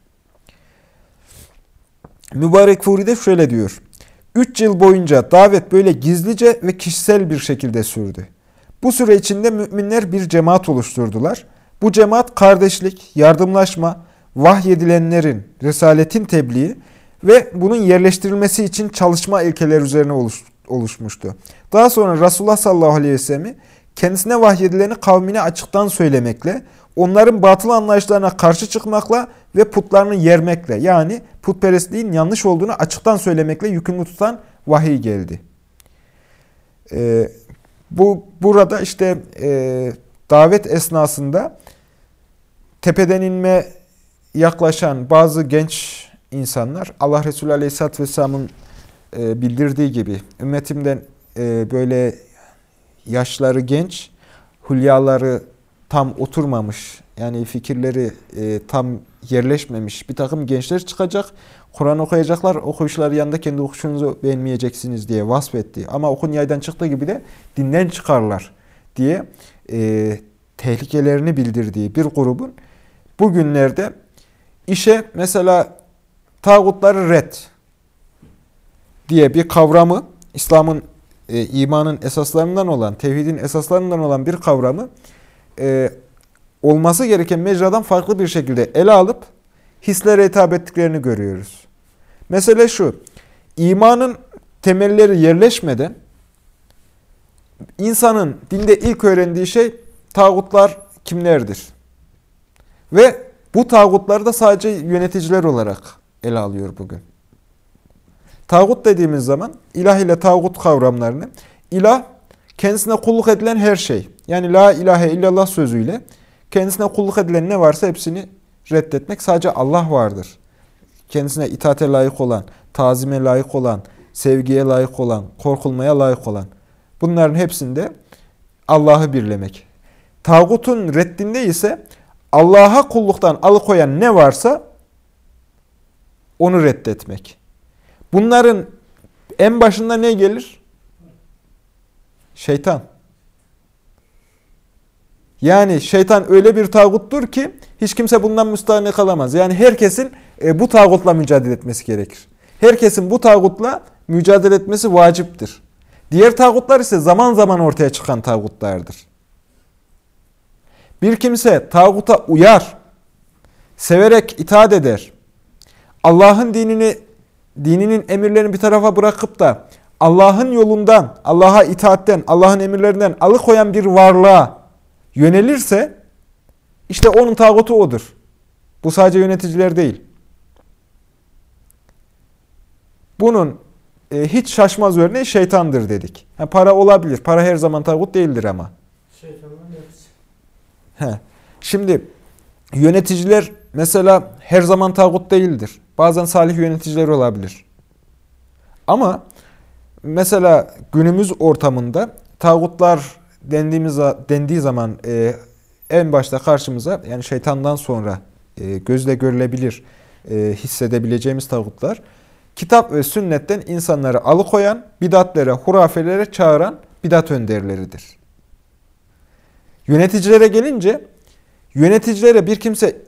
Mübarek Furi de şöyle diyor. Üç yıl boyunca davet böyle gizlice ve kişisel bir şekilde sürdü. Bu süre içinde müminler bir cemaat oluşturdular. Bu cemaat kardeşlik, yardımlaşma, vahyedilenlerin, risaletin tebliği ve bunun yerleştirilmesi için çalışma ilkeleri üzerine oluş, oluşmuştu. Daha sonra Resulullah sallallahu aleyhi ve sellem'i kendisine vahyedileni kavmine açıktan söylemekle, onların batıl anlayışlarına karşı çıkmakla ve putlarını yermekle yani putperestliğin yanlış olduğunu açıktan söylemekle yükümlü tutan vahiy geldi. Ee, bu Burada işte e, davet esnasında tepeden inme yaklaşan bazı genç insanlar Allah Resulü Aleyhisselatü Vesselam'ın e, bildirdiği gibi ümmetimden e, böyle yaşları genç, hülyaları tam oturmamış, yani fikirleri e, tam yerleşmemiş bir takım gençler çıkacak. Kur'an okuyacaklar, okuyuşları yanında kendi okuşunuzu beğenmeyeceksiniz diye vasfetti. Ama okun yaydan çıktığı gibi de dinden çıkarlar diye e, tehlikelerini bildirdiği bir grubun bugünlerde işe mesela tağutları red diye bir kavramı İslam'ın e, imanın esaslarından olan, tevhidin esaslarından olan bir kavramı e, olması gereken mecradan farklı bir şekilde ele alıp hislere hitap ettiklerini görüyoruz. Mesele şu, imanın temelleri yerleşmeden insanın dinde ilk öğrendiği şey tağutlar kimlerdir? Ve bu tağutları da sadece yöneticiler olarak ele alıyor bugün. Tağut dediğimiz zaman ilah ile tağut kavramlarını, ilah kendisine kulluk edilen her şey. Yani la ilahe illallah sözüyle kendisine kulluk edilen ne varsa hepsini reddetmek. Sadece Allah vardır. Kendisine itaate layık olan, tazime layık olan, sevgiye layık olan, korkulmaya layık olan. Bunların hepsinde Allah'ı birlemek. Tağutun reddinde ise Allah'a kulluktan alıkoyan ne varsa onu reddetmek. Bunların en başında ne gelir? Şeytan. Yani şeytan öyle bir tağuttur ki hiç kimse bundan müstahane kalamaz. Yani herkesin e, bu tağutla mücadele etmesi gerekir. Herkesin bu tağutla mücadele etmesi vaciptir. Diğer tağutlar ise zaman zaman ortaya çıkan tağutlardır. Bir kimse tağuta uyar, severek itaat eder, Allah'ın dinini, dininin emirlerini bir tarafa bırakıp da Allah'ın yolundan, Allah'a itaatten, Allah'ın emirlerinden alıkoyan bir varlığa yönelirse, işte onun tağutu odur. Bu sadece yöneticiler değil. Bunun e, hiç şaşmaz örneği şeytandır dedik. Ha, para olabilir. Para her zaman tağut değildir ama. Şeytanın. Şimdi yöneticiler mesela her zaman tağut değildir. Bazen salih yöneticiler olabilir. Ama mesela günümüz ortamında tağutlar dendiğimiz dendiği zaman e, en başta karşımıza yani şeytandan sonra e, gözle görülebilir e, hissedebileceğimiz tağutlar kitap ve sünnetten insanları alıkoyan, bidatlere, hurafelere çağıran bidat önderleridir. Yöneticilere gelince, yöneticilere bir kimse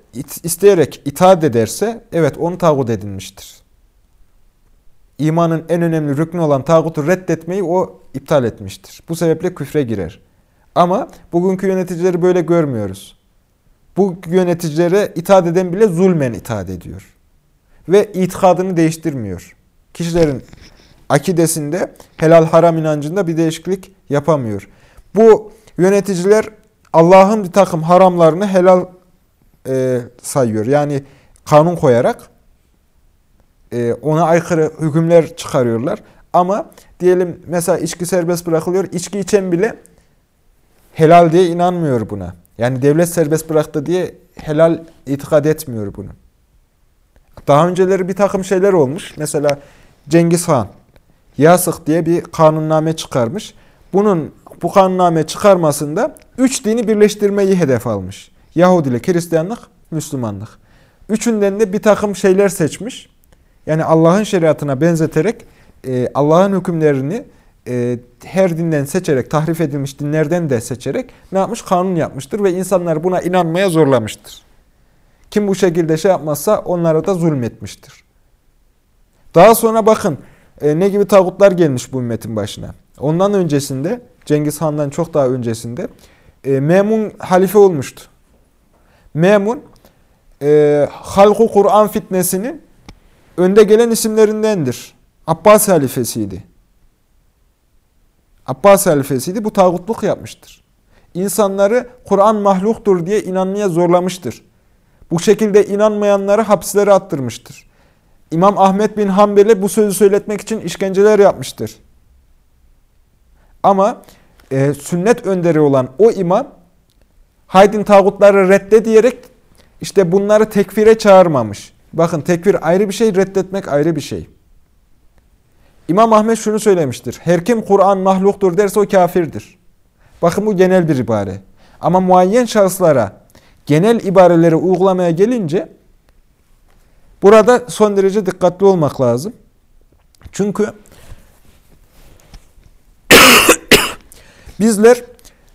isteyerek itaat ederse, evet onu tağut edinmiştir. İmanın en önemli rüknü olan tağutu reddetmeyi o iptal etmiştir. Bu sebeple küfre girer. Ama bugünkü yöneticileri böyle görmüyoruz. Bu yöneticilere itaat eden bile zulmen itaat ediyor ve itikadını değiştirmiyor. Kişilerin akidesinde helal haram inancında bir değişiklik yapamıyor. Bu yöneticiler Allah'ın bir takım haramlarını helal e, sayıyor. Yani kanun koyarak e, ona aykırı hükümler çıkarıyorlar. Ama diyelim mesela içki serbest bırakılıyor. İçki içen bile helal diye inanmıyor buna. Yani devlet serbest bıraktı diye helal itikad etmiyor bunu. Daha önceleri bir takım şeyler olmuş. Mesela Cengiz Han Yasık diye bir kanunname çıkarmış. Bunun bu kanunname çıkarmasında üç dini birleştirmeyi hedef almış. Yahudilik, Hristiyanlık, Müslümanlık. Üçünden de bir takım şeyler seçmiş. Yani Allah'ın şeriatına benzeterek e, Allah'ın hükümlerini e, her dinden seçerek, tahrif edilmiş dinlerden de seçerek ne yapmış? Kanun yapmıştır ve insanlar buna inanmaya zorlamıştır. Kim bu şekilde şey yapmazsa onlara da zulmetmiştir. Daha sonra bakın e, ne gibi tağutlar gelmiş bu ümmetin başına. Ondan öncesinde Cengiz Han'dan çok daha öncesinde e, Memun halife olmuştu. Memun e, halku Kur'an fitnesinin önde gelen isimlerindendir. Abbas halifesiydi. Abbas halifesiydi. Bu tağutluk yapmıştır. İnsanları Kur'an mahluktur diye inanmaya zorlamıştır. Bu şekilde inanmayanları hapislere attırmıştır. İmam Ahmet bin Hanbel'e bu sözü söyletmek için işkenceler yapmıştır. Ama e, sünnet önderi olan o imam haydin tağutları redde diyerek işte bunları tekfire çağırmamış. Bakın tekfir ayrı bir şey, reddetmek ayrı bir şey. İmam Ahmet şunu söylemiştir. Her kim Kur'an mahluktur derse o kafirdir. Bakın bu genel bir ibare. Ama muayyen şahıslara genel ibareleri uygulamaya gelince burada son derece dikkatli olmak lazım. Çünkü bizler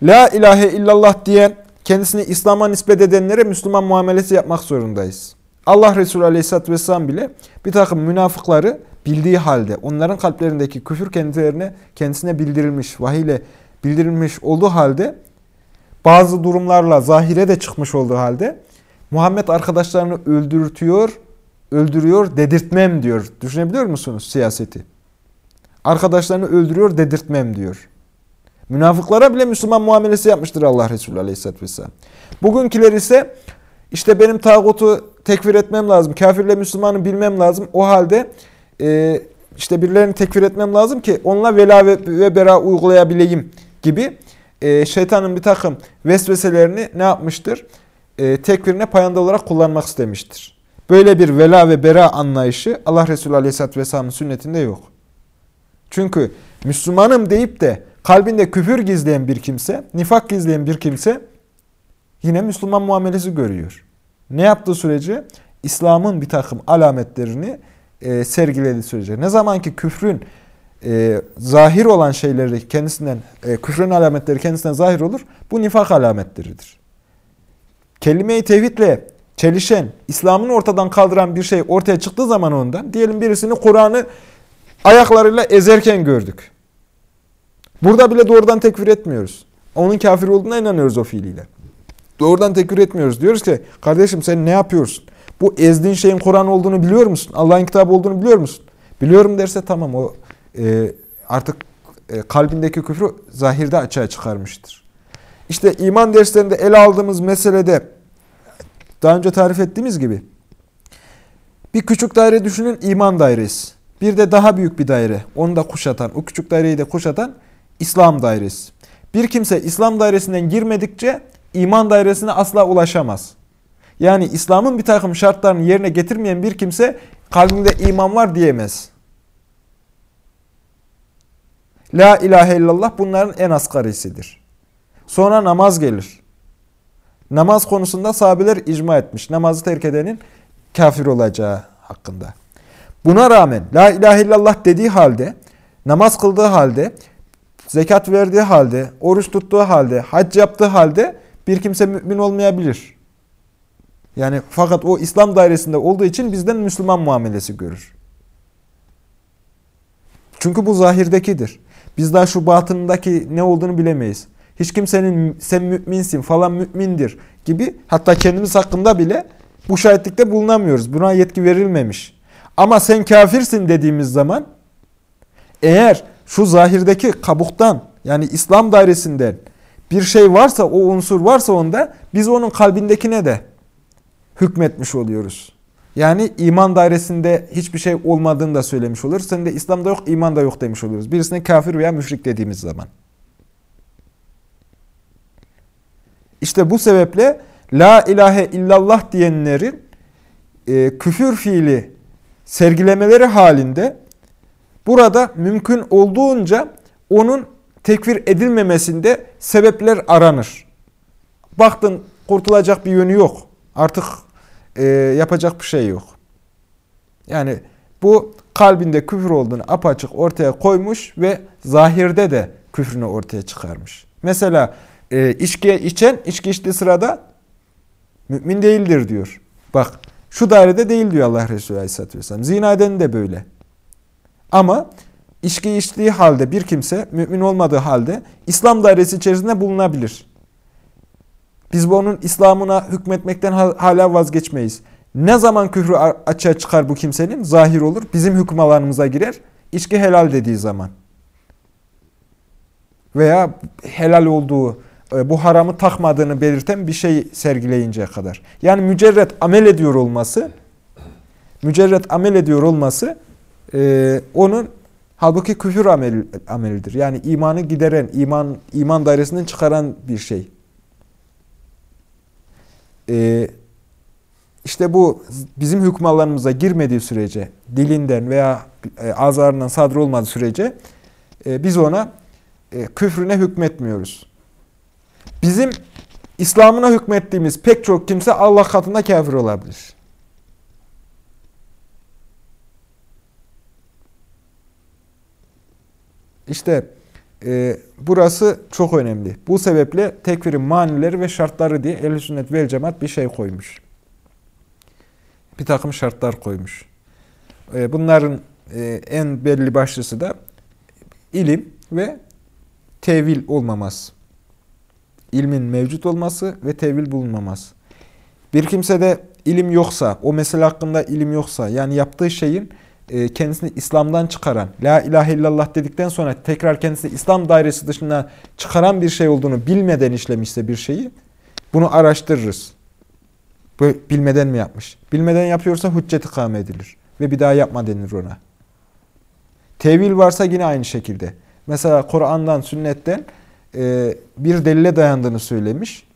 La ilahe illallah diyen, kendisini İslam'a nispet edenlere Müslüman muamelesi yapmak zorundayız. Allah Resulü Aleyhisselatü Vesselam bile bir takım münafıkları bildiği halde onların kalplerindeki küfür kendilerine kendisine bildirilmiş, vahiyle bildirilmiş olduğu halde bazı durumlarla zahire de çıkmış olduğu halde Muhammed arkadaşlarını öldürtüyor, öldürüyor, dedirtmem diyor. Düşünebiliyor musunuz siyaseti? Arkadaşlarını öldürüyor, dedirtmem diyor. Münafıklara bile Müslüman muamelesi yapmıştır Allah Resulü Aleyhisselatü Vesselam. Bugünküler ise işte benim tağutu tekfir etmem lazım, kafirle Müslümanı bilmem lazım. O halde e, işte birilerini tekfir etmem lazım ki onunla vela ve, ve bera uygulayabileyim gibi e, şeytanın bir takım vesveselerini ne yapmıştır? E, tekfirine payanda olarak kullanmak istemiştir. Böyle bir vela ve bera anlayışı Allah Resulü Aleyhisselatü Vesselam'ın sünnetinde yok. Çünkü Müslümanım deyip de kalbinde küfür gizleyen bir kimse, nifak gizleyen bir kimse yine Müslüman muamelesi görüyor. Ne yaptığı sürece İslam'ın bir takım alametlerini e, sergilediği sürece. Ne zaman ki küfrün e, zahir olan şeyleri kendisinden, e, küfrün alametleri kendisinden zahir olur, bu nifak alametleridir. Kelime-i tevhidle çelişen, İslam'ın ortadan kaldıran bir şey ortaya çıktığı zaman ondan, diyelim birisini Kur'an'ı ayaklarıyla ezerken gördük. Burada bile doğrudan tekfir etmiyoruz. Onun kafir olduğuna inanıyoruz o fiiliyle. Doğrudan tekfir etmiyoruz. Diyoruz ki kardeşim sen ne yapıyorsun? Bu ezdiğin şeyin Kur'an olduğunu biliyor musun? Allah'ın kitabı olduğunu biliyor musun? Biliyorum derse tamam o e, artık e, kalbindeki küfrü zahirde açığa çıkarmıştır. İşte iman derslerinde ele aldığımız meselede daha önce tarif ettiğimiz gibi bir küçük daire düşünün iman dairesi. Bir de daha büyük bir daire. Onu da kuşatan, o küçük daireyi de kuşatan İslam dairesi. Bir kimse İslam dairesinden girmedikçe iman dairesine asla ulaşamaz. Yani İslam'ın bir takım şartlarını yerine getirmeyen bir kimse kalbinde iman var diyemez. La ilahe illallah bunların en asgarisidir. Sonra namaz gelir. Namaz konusunda sahabeler icma etmiş. Namazı terk edenin kafir olacağı hakkında. Buna rağmen la ilahe illallah dediği halde, namaz kıldığı halde, zekat verdiği halde, oruç tuttuğu halde, hac yaptığı halde bir kimse mümin olmayabilir. Yani fakat o İslam dairesinde olduğu için bizden Müslüman muamelesi görür. Çünkü bu zahirdekidir. Biz daha şu batınındaki ne olduğunu bilemeyiz. Hiç kimsenin sen müminsin falan mümindir gibi hatta kendimiz hakkında bile bu şahitlikte bulunamıyoruz. Buna yetki verilmemiş. Ama sen kafirsin dediğimiz zaman eğer şu zahirdeki kabuktan yani İslam dairesinden bir şey varsa o unsur varsa onda biz onun kalbindekine de hükmetmiş oluyoruz. Yani iman dairesinde hiçbir şey olmadığını da söylemiş oluruz. Sen de İslam'da yok, iman da yok demiş oluyoruz. Birisine kafir veya müşrik dediğimiz zaman. İşte bu sebeple La ilahe illallah diyenlerin e, küfür fiili sergilemeleri halinde burada mümkün olduğunca onun tekfir edilmemesinde sebepler aranır. Baktın kurtulacak bir yönü yok. Artık e, yapacak bir şey yok. Yani bu kalbinde küfür olduğunu apaçık ortaya koymuş ve zahirde de küfrünü ortaya çıkarmış. Mesela e, içki içen içki içtiği sırada mümin değildir diyor. Bak şu dairede değil diyor Allah Resulü Aleyhisselatü Vesselam. Zina eden de böyle. Ama içki içtiği halde bir kimse mümin olmadığı halde İslam dairesi içerisinde bulunabilir. Biz bu onun İslam'ına hükmetmekten hala vazgeçmeyiz. Ne zaman küfrü açığa çıkar bu kimsenin? Zahir olur. Bizim hüküm alanımıza girer. İçki helal dediği zaman. Veya helal olduğu, e, bu haramı takmadığını belirten bir şey sergileyinceye kadar. Yani mücerret amel ediyor olması, mücerret amel ediyor olması e, onun halbuki küfür amel, amelidir. Yani imanı gideren, iman iman dairesinden çıkaran bir şey. E, işte bu bizim hüküm girmediği sürece, dilinden veya e, azarından sadır olmadığı sürece e, biz ona e, küfrüne hükmetmiyoruz. Bizim İslam'ına hükmettiğimiz pek çok kimse Allah katında kafir olabilir. İşte e, burası çok önemli. Bu sebeple tekfirin manileri ve şartları diye ehl sünnet vel cemaat bir şey koymuş. Bir takım şartlar koymuş. E, bunların e, en belli başlısı da ilim ve tevil olmaması ilmin mevcut olması ve tevil bulunmaması. Bir kimsede ilim yoksa, o mesele hakkında ilim yoksa, yani yaptığı şeyin kendisini İslam'dan çıkaran, La ilahe illallah dedikten sonra tekrar kendisini İslam dairesi dışına çıkaran bir şey olduğunu bilmeden işlemişse bir şeyi, bunu araştırırız. Bu bilmeden mi yapmış? Bilmeden yapıyorsa hüccet ikame edilir. Ve bir daha yapma denir ona. Tevil varsa yine aynı şekilde. Mesela Kur'an'dan, sünnetten e, bir delile dayandığını söylemiş.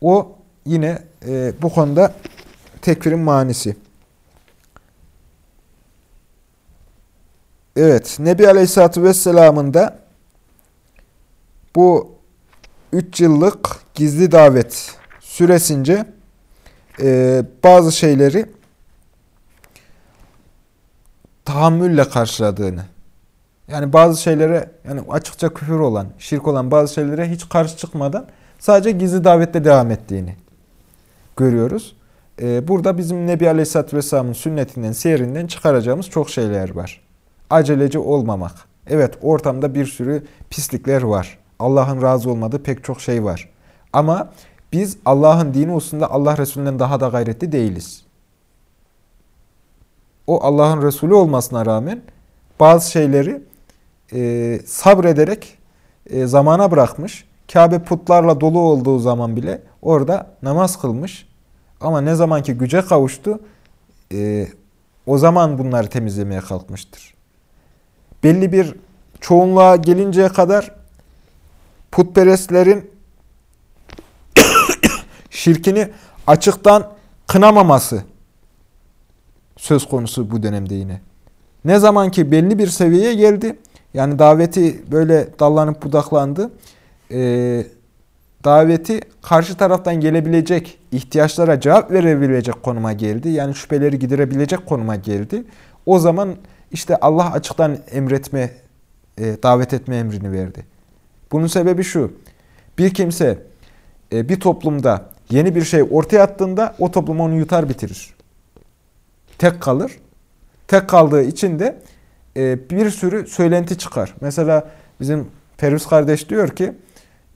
O yine e, bu konuda tekfirin manisi. Evet, Nebi Aleyhisselatü Vesselam'ın da bu üç yıllık gizli davet süresince e, bazı şeyleri tahammülle karşıladığını, yani bazı şeylere yani açıkça küfür olan, şirk olan bazı şeylere hiç karşı çıkmadan sadece gizli davette devam ettiğini görüyoruz. Ee, burada bizim Nebi Aleyhisselatü Vesselam'ın sünnetinden, seyrinden çıkaracağımız çok şeyler var. Aceleci olmamak. Evet ortamda bir sürü pislikler var. Allah'ın razı olmadığı pek çok şey var. Ama biz Allah'ın dini hususunda Allah Resulü'nden daha da gayretli değiliz. O Allah'ın Resulü olmasına rağmen bazı şeyleri e, sabrederek e, zamana bırakmış. Kabe putlarla dolu olduğu zaman bile orada namaz kılmış. Ama ne zamanki güce kavuştu, e, o zaman bunları temizlemeye kalkmıştır. Belli bir çoğunluğa gelinceye kadar putperestlerin şirkini açıktan kınamaması söz konusu bu dönemde yine. Ne zaman ki belli bir seviyeye geldi, yani daveti böyle dallanıp budaklandı, e, daveti karşı taraftan gelebilecek ihtiyaçlara cevap verebilecek konuma geldi. Yani şüpheleri giderebilecek konuma geldi. O zaman işte Allah açıktan emretme, e, davet etme emrini verdi. Bunun sebebi şu, bir kimse e, bir toplumda yeni bir şey ortaya attığında o toplum onu yutar bitirir. Tek kalır. Tek kaldığı için de e, bir sürü söylenti çıkar. Mesela bizim Feruz kardeş diyor ki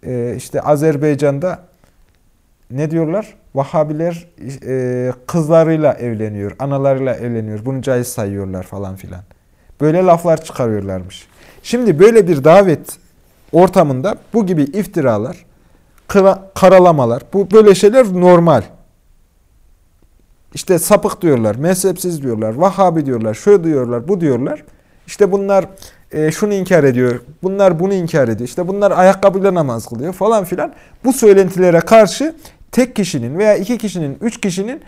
e, işte Azerbaycan'da ne diyorlar? Vahabiler e, kızlarıyla evleniyor, analarıyla evleniyor. Bunu caiz sayıyorlar falan filan. Böyle laflar çıkarıyorlarmış. Şimdi böyle bir davet ortamında bu gibi iftiralar, karalamalar, bu böyle şeyler normal. İşte sapık diyorlar, mezhepsiz diyorlar, Vahabi diyorlar, şöyle diyorlar, bu diyorlar. İşte bunlar e, şunu inkar ediyor, bunlar bunu inkar ediyor, işte bunlar ayakkabıyla namaz kılıyor falan filan. Bu söylentilere karşı tek kişinin veya iki kişinin, üç kişinin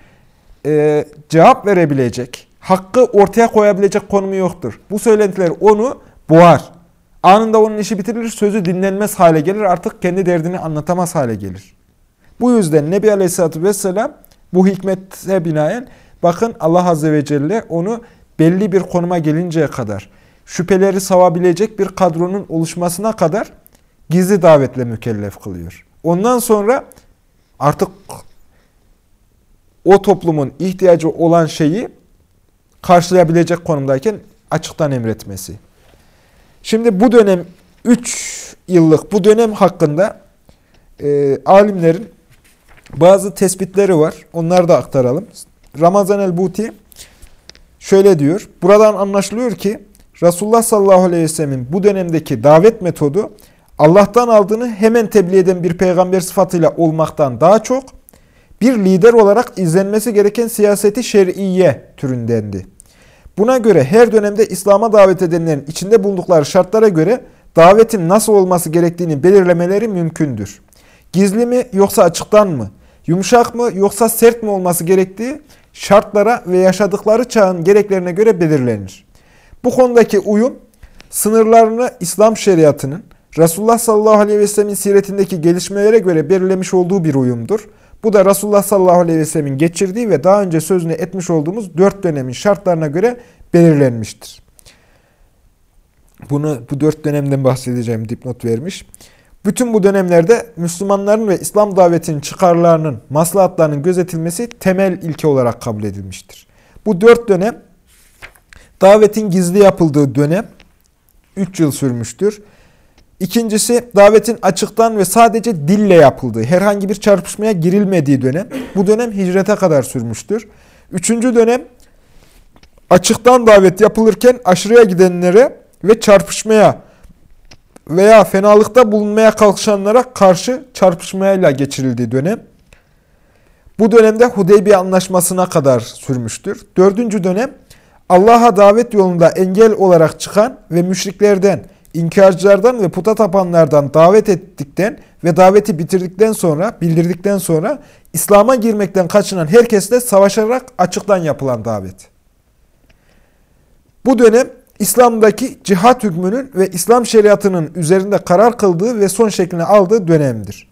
e, cevap verebilecek, hakkı ortaya koyabilecek konumu yoktur. Bu söylentiler onu boğar. Anında onun işi bitirilir, sözü dinlenmez hale gelir, artık kendi derdini anlatamaz hale gelir. Bu yüzden Nebi Aleyhisselatü Vesselam bu hikmete binaen bakın Allah Azze ve Celle onu belli bir konuma gelinceye kadar, şüpheleri savabilecek bir kadronun oluşmasına kadar gizli davetle mükellef kılıyor. Ondan sonra artık o toplumun ihtiyacı olan şeyi karşılayabilecek konumdayken açıktan emretmesi. Şimdi bu dönem 3 yıllık bu dönem hakkında e, alimlerin bazı tespitleri var. Onları da aktaralım. Ramazan el-Buti şöyle diyor. Buradan anlaşılıyor ki Resulullah sallallahu aleyhi ve sellemin bu dönemdeki davet metodu Allah'tan aldığını hemen tebliğ eden bir peygamber sıfatıyla olmaktan daha çok bir lider olarak izlenmesi gereken siyaseti şer'iye türündendi. Buna göre her dönemde İslam'a davet edenlerin içinde bulundukları şartlara göre davetin nasıl olması gerektiğini belirlemeleri mümkündür. Gizli mi yoksa açıktan mı? Yumuşak mı yoksa sert mi olması gerektiği şartlara ve yaşadıkları çağın gereklerine göre belirlenir. Bu konudaki uyum sınırlarını İslam şeriatının Resulullah sallallahu aleyhi ve sellemin siretindeki gelişmelere göre belirlemiş olduğu bir uyumdur. Bu da Resulullah sallallahu aleyhi ve sellemin geçirdiği ve daha önce sözünü etmiş olduğumuz dört dönemin şartlarına göre belirlenmiştir. Bunu bu dört dönemden bahsedeceğim dipnot vermiş. Bütün bu dönemlerde Müslümanların ve İslam davetinin çıkarlarının, maslahatlarının gözetilmesi temel ilke olarak kabul edilmiştir. Bu dört dönem davetin gizli yapıldığı dönem 3 yıl sürmüştür. İkincisi davetin açıktan ve sadece dille yapıldığı, herhangi bir çarpışmaya girilmediği dönem. Bu dönem hicrete kadar sürmüştür. Üçüncü dönem açıktan davet yapılırken aşırıya gidenlere ve çarpışmaya veya fenalıkta bulunmaya kalkışanlara karşı çarpışmayla geçirildiği dönem. Bu dönemde Hudeybiye anlaşmasına kadar sürmüştür. Dördüncü dönem Allah'a davet yolunda engel olarak çıkan ve müşriklerden, inkarcılardan ve puta tapanlardan davet ettikten ve daveti bitirdikten sonra, bildirdikten sonra İslam'a girmekten kaçınan herkesle savaşarak açıktan yapılan davet. Bu dönem İslam'daki cihat hükmünün ve İslam şeriatının üzerinde karar kıldığı ve son şeklini aldığı dönemdir.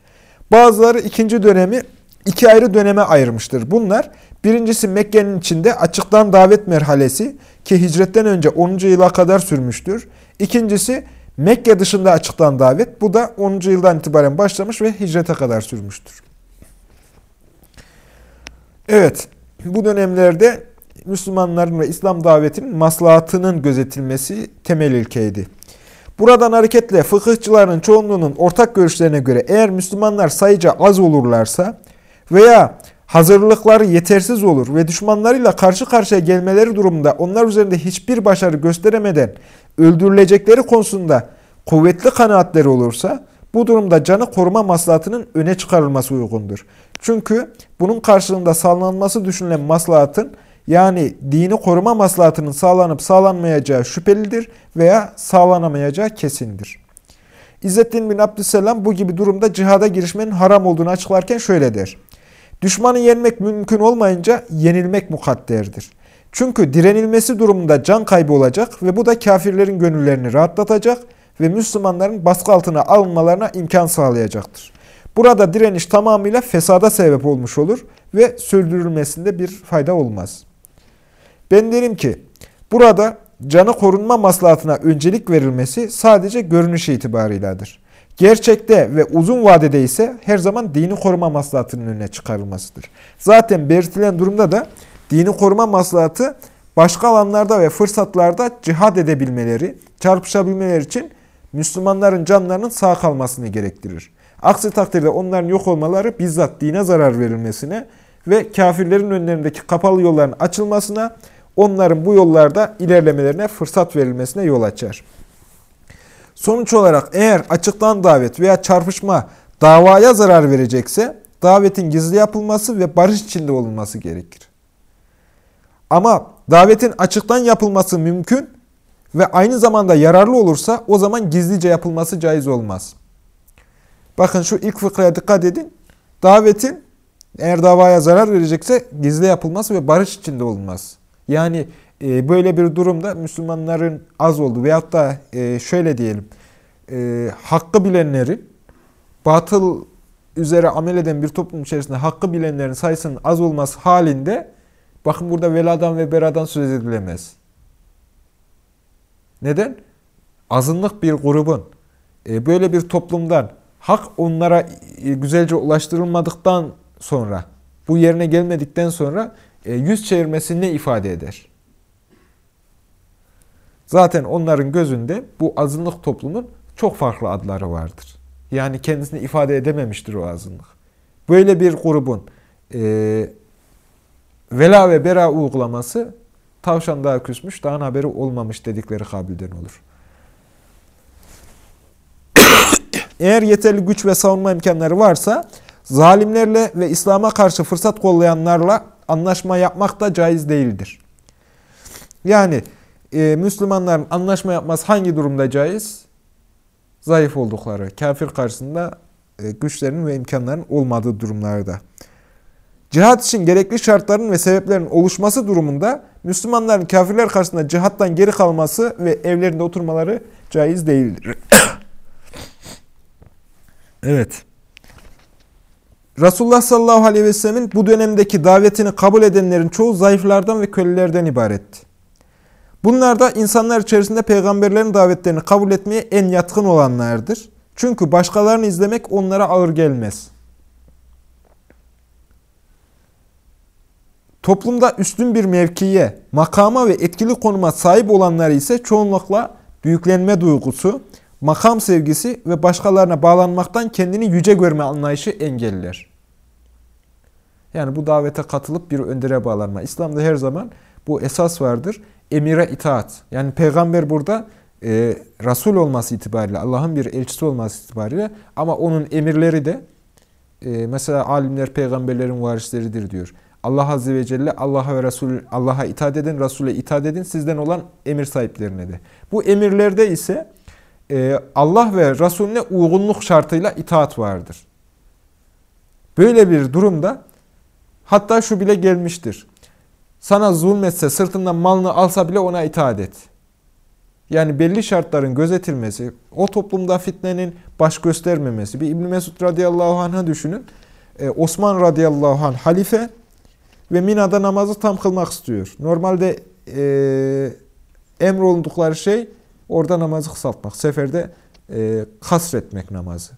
Bazıları ikinci dönemi iki ayrı döneme ayırmıştır. Bunlar birincisi Mekke'nin içinde açıktan davet merhalesi ki hicretten önce 10. yıla kadar sürmüştür. İkincisi Mekke dışında açıktan davet. Bu da 10. yıldan itibaren başlamış ve hicrete kadar sürmüştür. Evet, bu dönemlerde Müslümanların ve İslam davetinin maslahatının gözetilmesi temel ilkeydi. Buradan hareketle fıkıhçıların çoğunluğunun ortak görüşlerine göre eğer Müslümanlar sayıca az olurlarsa veya hazırlıkları yetersiz olur ve düşmanlarıyla karşı karşıya gelmeleri durumunda onlar üzerinde hiçbir başarı gösteremeden öldürülecekleri konusunda kuvvetli kanaatleri olursa bu durumda canı koruma maslahatının öne çıkarılması uygundur. Çünkü bunun karşılığında sağlanması düşünülen maslahatın yani dini koruma maslahatının sağlanıp sağlanmayacağı şüphelidir veya sağlanamayacağı kesindir. İzzettin bin Abdüsselam bu gibi durumda cihada girişmenin haram olduğunu açıklarken şöyle der. Düşmanı yenmek mümkün olmayınca yenilmek mukadderdir. Çünkü direnilmesi durumunda can kaybı olacak ve bu da kafirlerin gönüllerini rahatlatacak ve Müslümanların baskı altına alınmalarına imkan sağlayacaktır. Burada direniş tamamıyla fesada sebep olmuş olur ve sürdürülmesinde bir fayda olmaz. Ben derim ki burada canı korunma maslahatına öncelik verilmesi sadece görünüş itibarıyladır. Gerçekte ve uzun vadede ise her zaman dini koruma maslahatının önüne çıkarılmasıdır. Zaten belirtilen durumda da dini koruma maslahatı başka alanlarda ve fırsatlarda cihad edebilmeleri, çarpışabilmeleri için Müslümanların canlarının sağ kalmasını gerektirir. Aksi takdirde onların yok olmaları bizzat dine zarar verilmesine ve kafirlerin önlerindeki kapalı yolların açılmasına, onların bu yollarda ilerlemelerine fırsat verilmesine yol açar. Sonuç olarak eğer açıktan davet veya çarpışma davaya zarar verecekse davetin gizli yapılması ve barış içinde olunması gerekir. Ama davetin açıktan yapılması mümkün ve aynı zamanda yararlı olursa o zaman gizlice yapılması caiz olmaz. Bakın şu ilk fıkraya dikkat edin. Davetin eğer davaya zarar verecekse gizli yapılması ve barış içinde olmaz. Yani e, böyle bir durumda Müslümanların az olduğu veyahut da e, şöyle diyelim e, hakkı bilenlerin batıl üzere amel eden bir toplum içerisinde hakkı bilenlerin sayısının az olması halinde bakın burada veladan ve beradan söz edilemez. Neden? Azınlık bir grubun e, böyle bir toplumdan hak onlara güzelce ulaştırılmadıktan sonra bu yerine gelmedikten sonra yüz çevirmesi ne ifade eder? Zaten onların gözünde bu azınlık toplumun çok farklı adları vardır. Yani kendisini ifade edememiştir o azınlık. Böyle bir grubun e, vela ve bera uygulaması tavşan daha küsmüş, daha haberi olmamış dedikleri kabilden olur. Eğer yeterli güç ve savunma imkanları varsa zalimlerle ve İslam'a karşı fırsat kollayanlarla anlaşma yapmak da caiz değildir. Yani e, Müslümanların anlaşma yapması hangi durumda caiz? Zayıf oldukları, kafir karşısında e, güçlerinin ve imkanların olmadığı durumlarda. Cihat için gerekli şartların ve sebeplerin oluşması durumunda Müslümanların kafirler karşısında cihattan geri kalması ve evlerinde oturmaları caiz değildir. evet. Resulullah sallallahu aleyhi ve sellemin bu dönemdeki davetini kabul edenlerin çoğu zayıflardan ve kölelerden ibaretti. Bunlar da insanlar içerisinde peygamberlerin davetlerini kabul etmeye en yatkın olanlardır. Çünkü başkalarını izlemek onlara ağır gelmez. Toplumda üstün bir mevkiye, makama ve etkili konuma sahip olanlar ise çoğunlukla büyüklenme duygusu, makam sevgisi ve başkalarına bağlanmaktan kendini yüce görme anlayışı engeller. Yani bu davete katılıp bir öndere bağlanma. İslam'da her zaman bu esas vardır. Emire itaat. Yani peygamber burada e, Resul olması itibariyle, Allah'ın bir elçisi olması itibariyle ama onun emirleri de e, mesela alimler peygamberlerin varisleridir diyor. Allah Azze ve Celle Allah'a ve Resul Allah'a itaat edin, Resul'e itaat edin sizden olan emir sahiplerine de. Bu emirlerde ise e, Allah ve Resulüne uygunluk şartıyla itaat vardır. Böyle bir durumda hatta şu bile gelmiştir. Sana zulmetse, sırtından malını alsa bile ona itaat et. Yani belli şartların gözetilmesi, o toplumda fitnenin baş göstermemesi. Bir İbn Mesud radıyallahu anh'a düşünün. Ee, Osman radıyallahu anh halife ve Mina'da namazı tam kılmak istiyor. Normalde e, emrolundukları şey orada namazı kısaltmak. Seferde e, kasretmek namazı.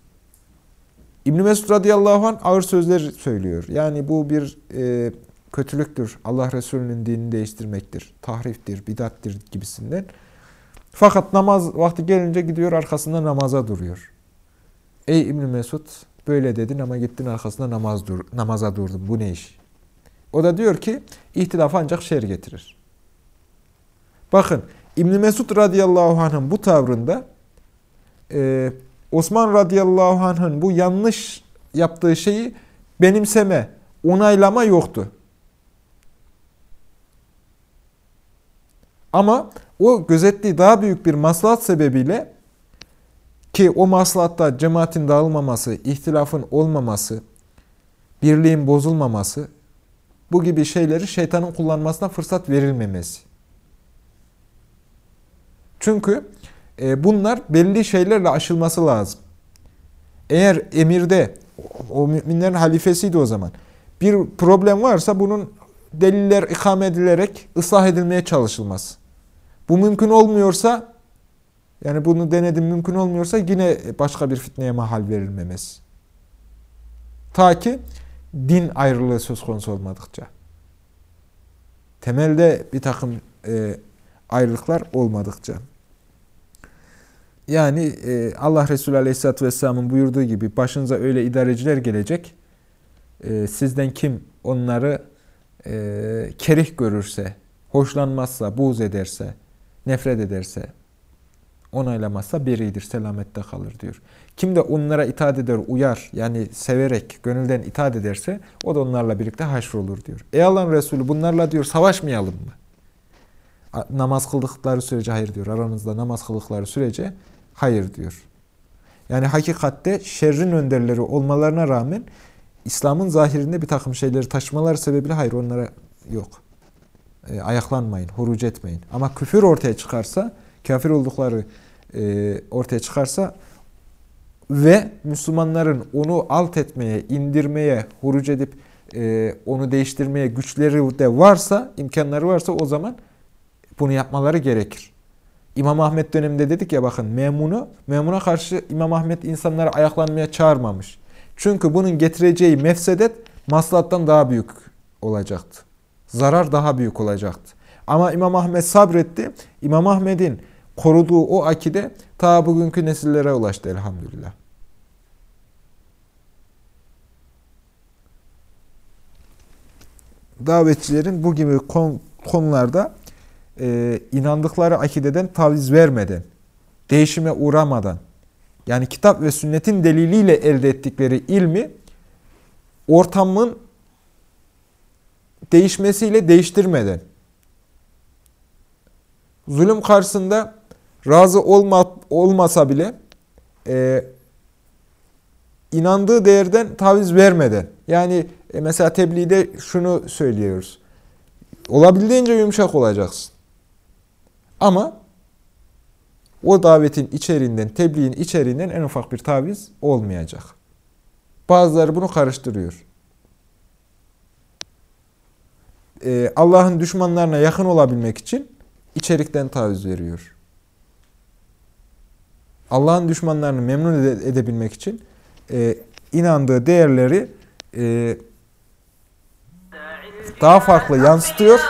İbn Mesud radıyallahu anh ağır sözler söylüyor. Yani bu bir e, kötülüktür. Allah Resulü'nün dinini değiştirmektir. Tahriftir, bidattir gibisinden. Fakat namaz vakti gelince gidiyor arkasında namaza duruyor. Ey İbn Mesud böyle dedin ama gittin arkasında namaz dur namaza durdun. Bu ne iş? O da diyor ki ihtilaf ancak şer getirir. Bakın İbn Mesud radıyallahu anh'ın bu tavrında e, Osman radıyallahu anh'ın bu yanlış yaptığı şeyi benimseme, onaylama yoktu. Ama o gözettiği daha büyük bir maslahat sebebiyle ki o maslahatta cemaatin dağılmaması, ihtilafın olmaması, birliğin bozulmaması, bu gibi şeyleri şeytanın kullanmasına fırsat verilmemesi. Çünkü e, bunlar belli şeylerle aşılması lazım. Eğer emirde, o müminlerin halifesiydi o zaman, bir problem varsa bunun deliller ikame edilerek ıslah edilmeye çalışılmaz. Bu mümkün olmuyorsa, yani bunu denedim mümkün olmuyorsa yine başka bir fitneye mahal verilmemesi. Ta ki din ayrılığı söz konusu olmadıkça. Temelde bir takım e, ayrılıklar olmadıkça. Yani e, Allah Resulü Aleyhisselatü Vesselam'ın buyurduğu gibi başınıza öyle idareciler gelecek. E, sizden kim onları e, kerih görürse, hoşlanmazsa, buğz ederse, nefret ederse, onaylamazsa beridir, selamette kalır diyor. Kim de onlara itaat eder, uyar, yani severek, gönülden itaat ederse o da onlarla birlikte haşrolur diyor. Ey Allah'ın Resulü bunlarla diyor savaşmayalım mı? Namaz kıldıkları sürece hayır diyor. Aranızda namaz kıldıkları sürece hayır diyor. Yani hakikatte şerrin önderleri olmalarına rağmen İslam'ın zahirinde bir takım şeyleri taşımaları sebebiyle hayır onlara yok. E, ayaklanmayın, huruc etmeyin. Ama küfür ortaya çıkarsa, kafir oldukları e, ortaya çıkarsa ve Müslümanların onu alt etmeye, indirmeye, huruc edip e, onu değiştirmeye güçleri de varsa, imkanları varsa o zaman bunu yapmaları gerekir. İmam Ahmet döneminde dedik ya bakın memunu, memuna karşı İmam Ahmet insanları ayaklanmaya çağırmamış. Çünkü bunun getireceği mefsedet maslahattan daha büyük olacaktı. Zarar daha büyük olacaktı. Ama İmam Ahmet sabretti. İmam Ahmet'in koruduğu o akide ta bugünkü nesillere ulaştı elhamdülillah. Davetçilerin bu gibi konularda e, inandıkları akideden taviz vermeden, değişime uğramadan, yani kitap ve sünnetin deliliyle elde ettikleri ilmi ortamın değişmesiyle değiştirmeden, zulüm karşısında razı olma, olmasa bile e, inandığı değerden taviz vermeden, yani e, mesela tebliğde şunu söylüyoruz, olabildiğince yumuşak olacaksın. Ama o davetin içeriğinden, tebliğin içeriğinden en ufak bir taviz olmayacak. Bazıları bunu karıştırıyor. Ee, Allah'ın düşmanlarına yakın olabilmek için içerikten taviz veriyor. Allah'ın düşmanlarını memnun edebilmek için e, inandığı değerleri e, daha farklı yansıtıyor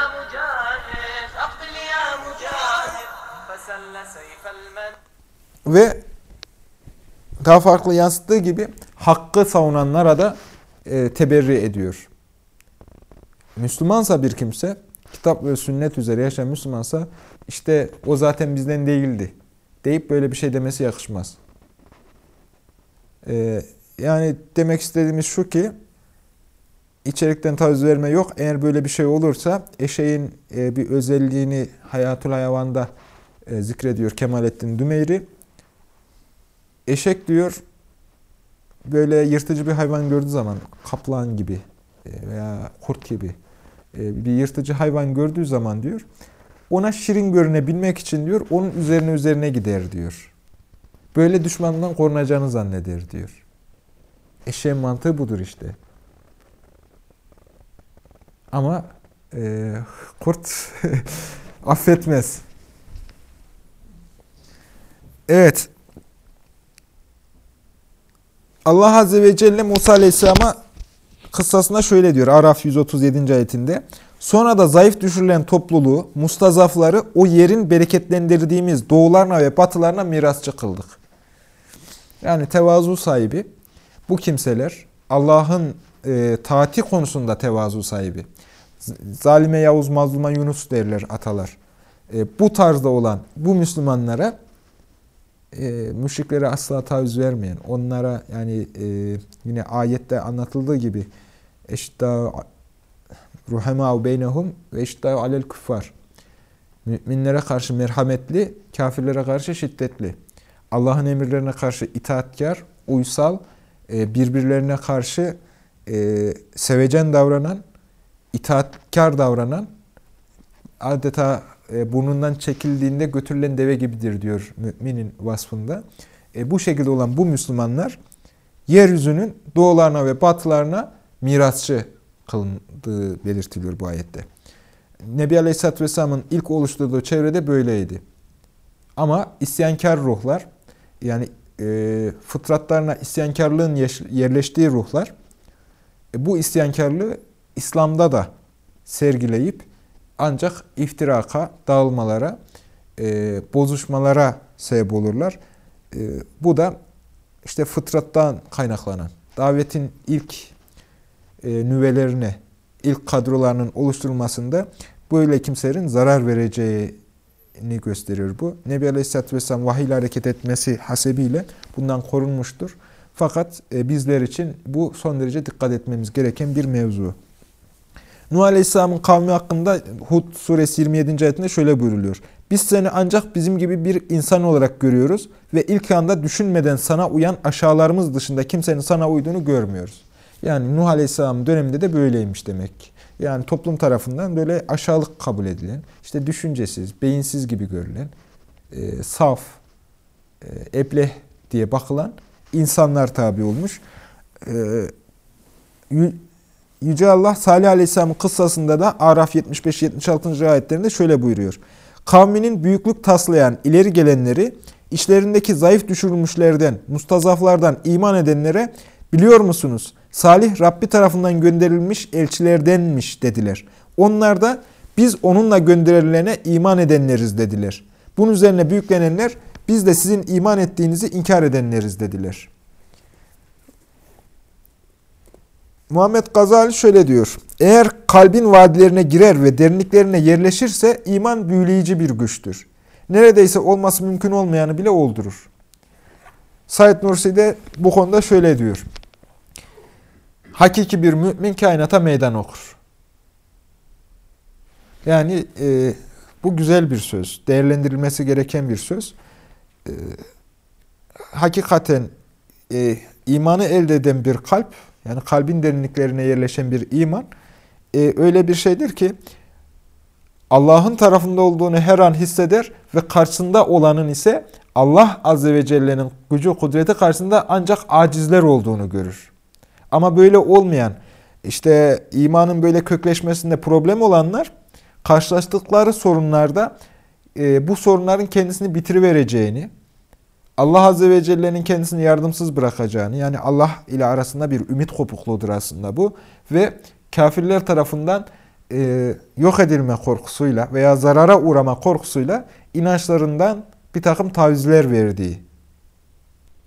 ve daha farklı yansıttığı gibi hakkı savunanlara da e, teberri ediyor. Müslümansa bir kimse, kitap ve sünnet üzere yaşayan Müslümansa işte o zaten bizden değildi deyip böyle bir şey demesi yakışmaz. Ee, yani demek istediğimiz şu ki içerikten taviz verme yok. Eğer böyle bir şey olursa eşeğin e, bir özelliğini Hayatul Hayvan'da e, zikrediyor Kemalettin Dümeyri. Eşek diyor böyle yırtıcı bir hayvan gördüğü zaman kaplan gibi e, veya kurt gibi bir yırtıcı hayvan gördüğü zaman diyor ona şirin görünebilmek için diyor onun üzerine üzerine gider diyor. Böyle düşmandan korunacağını zanneder diyor. Eşeğin mantığı budur işte. Ama e, kurt affetmez. Evet. Allah Azze ve Celle Musa Aleyhisselam'a kıssasında şöyle diyor. Araf 137. ayetinde. Sonra da zayıf düşürülen topluluğu, mustazafları o yerin bereketlendirdiğimiz doğularına ve batılarına mirasçı kıldık. Yani tevazu sahibi bu kimseler Allah'ın e, taati konusunda tevazu sahibi. Zalime Yavuz, mazluma Yunus derler atalar. E, bu tarzda olan bu Müslümanlara e, müşriklere asla taviz vermeyen, onlara yani e, yine ayette anlatıldığı gibi eşda ruhemâ beynehum ve eşda alel küffar. Müminlere karşı merhametli, kafirlere karşı şiddetli. Allah'ın emirlerine karşı itaatkar, uysal, e, birbirlerine karşı e, sevecen davranan, itaatkar davranan, adeta e, burnundan çekildiğinde götürülen deve gibidir diyor müminin vasfında. Bu şekilde olan bu Müslümanlar yeryüzünün doğularına ve batılarına mirasçı kılındığı belirtiliyor bu ayette. Nebi Aleyhisselatü Vesselam'ın ilk oluşturduğu çevrede böyleydi. Ama isyankar ruhlar, yani e, fıtratlarına isyankarlığın yerleştiği ruhlar, e, bu isyankarlığı İslam'da da sergileyip ancak iftiraka, dağılmalara, e, bozuşmalara sebep olurlar. E, bu da işte fıtrattan kaynaklanan, davetin ilk e, nüvelerine, ilk kadrolarının oluşturulmasında böyle kimselerin zarar vereceğini gösteriyor bu. Nebi Aleyhisselatü Vesselam vahiy ile hareket etmesi hasebiyle bundan korunmuştur. Fakat e, bizler için bu son derece dikkat etmemiz gereken bir mevzu. Nuh Aleyhisselam'ın kavmi hakkında Hud suresi 27. ayetinde şöyle buyruluyor. Biz seni ancak bizim gibi bir insan olarak görüyoruz ve ilk anda düşünmeden sana uyan aşağılarımız dışında kimsenin sana uyduğunu görmüyoruz. Yani Nuh Aleyhisselam döneminde de böyleymiş demek. Yani toplum tarafından böyle aşağılık kabul edilen, işte düşüncesiz, beyinsiz gibi görülen, e, saf, e, ebleh diye bakılan insanlar tabi olmuş. E, Yüce Allah Salih Aleyhisselam'ın kıssasında da Araf 75-76. ayetlerinde şöyle buyuruyor. Kavminin büyüklük taslayan ileri gelenleri, işlerindeki zayıf düşürülmüşlerden, mustazaflardan iman edenlere biliyor musunuz? Salih Rabbi tarafından gönderilmiş elçilerdenmiş dediler. Onlar da biz onunla gönderilene iman edenleriz dediler. Bunun üzerine büyüklenenler biz de sizin iman ettiğinizi inkar edenleriz dediler. Muhammed Gazali şöyle diyor. Eğer kalbin vadilerine girer ve derinliklerine yerleşirse iman büyüleyici bir güçtür. Neredeyse olması mümkün olmayanı bile oldurur. Said Nursi de bu konuda şöyle diyor. Hakiki bir mümin kainata meydan okur. Yani e, bu güzel bir söz. Değerlendirilmesi gereken bir söz. E, hakikaten e, imanı elde eden bir kalp, yani kalbin derinliklerine yerleşen bir iman, e, öyle bir şeydir ki Allah'ın tarafında olduğunu her an hisseder ve karşısında olanın ise Allah Azze ve Celle'nin gücü, kudreti karşısında ancak acizler olduğunu görür. Ama böyle olmayan, işte imanın böyle kökleşmesinde problem olanlar, karşılaştıkları sorunlarda e, bu sorunların kendisini bitirivereceğini, Allah Azze ve Celle'nin kendisini yardımsız bırakacağını, yani Allah ile arasında bir ümit kopukluğudur aslında bu ve kafirler tarafından e, yok edilme korkusuyla veya zarara uğrama korkusuyla inançlarından bir takım tavizler verdiği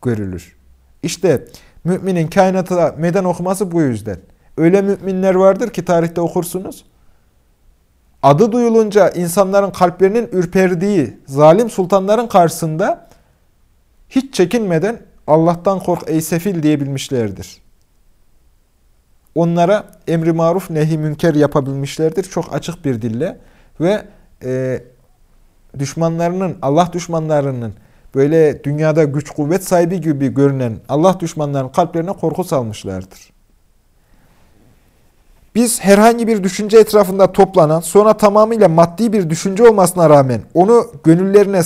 görülür. İşte müminin kainata meydan okuması bu yüzden. Öyle müminler vardır ki tarihte okursunuz. Adı duyulunca insanların kalplerinin ürperdiği zalim sultanların karşısında hiç çekinmeden Allah'tan kork ey sefil diyebilmişlerdir. Onlara emri maruf nehi münker yapabilmişlerdir çok açık bir dille ve e, düşmanlarının, Allah düşmanlarının böyle dünyada güç kuvvet sahibi gibi görünen Allah düşmanlarının kalplerine korku salmışlardır. Biz herhangi bir düşünce etrafında toplanan, sonra tamamıyla maddi bir düşünce olmasına rağmen onu gönüllerine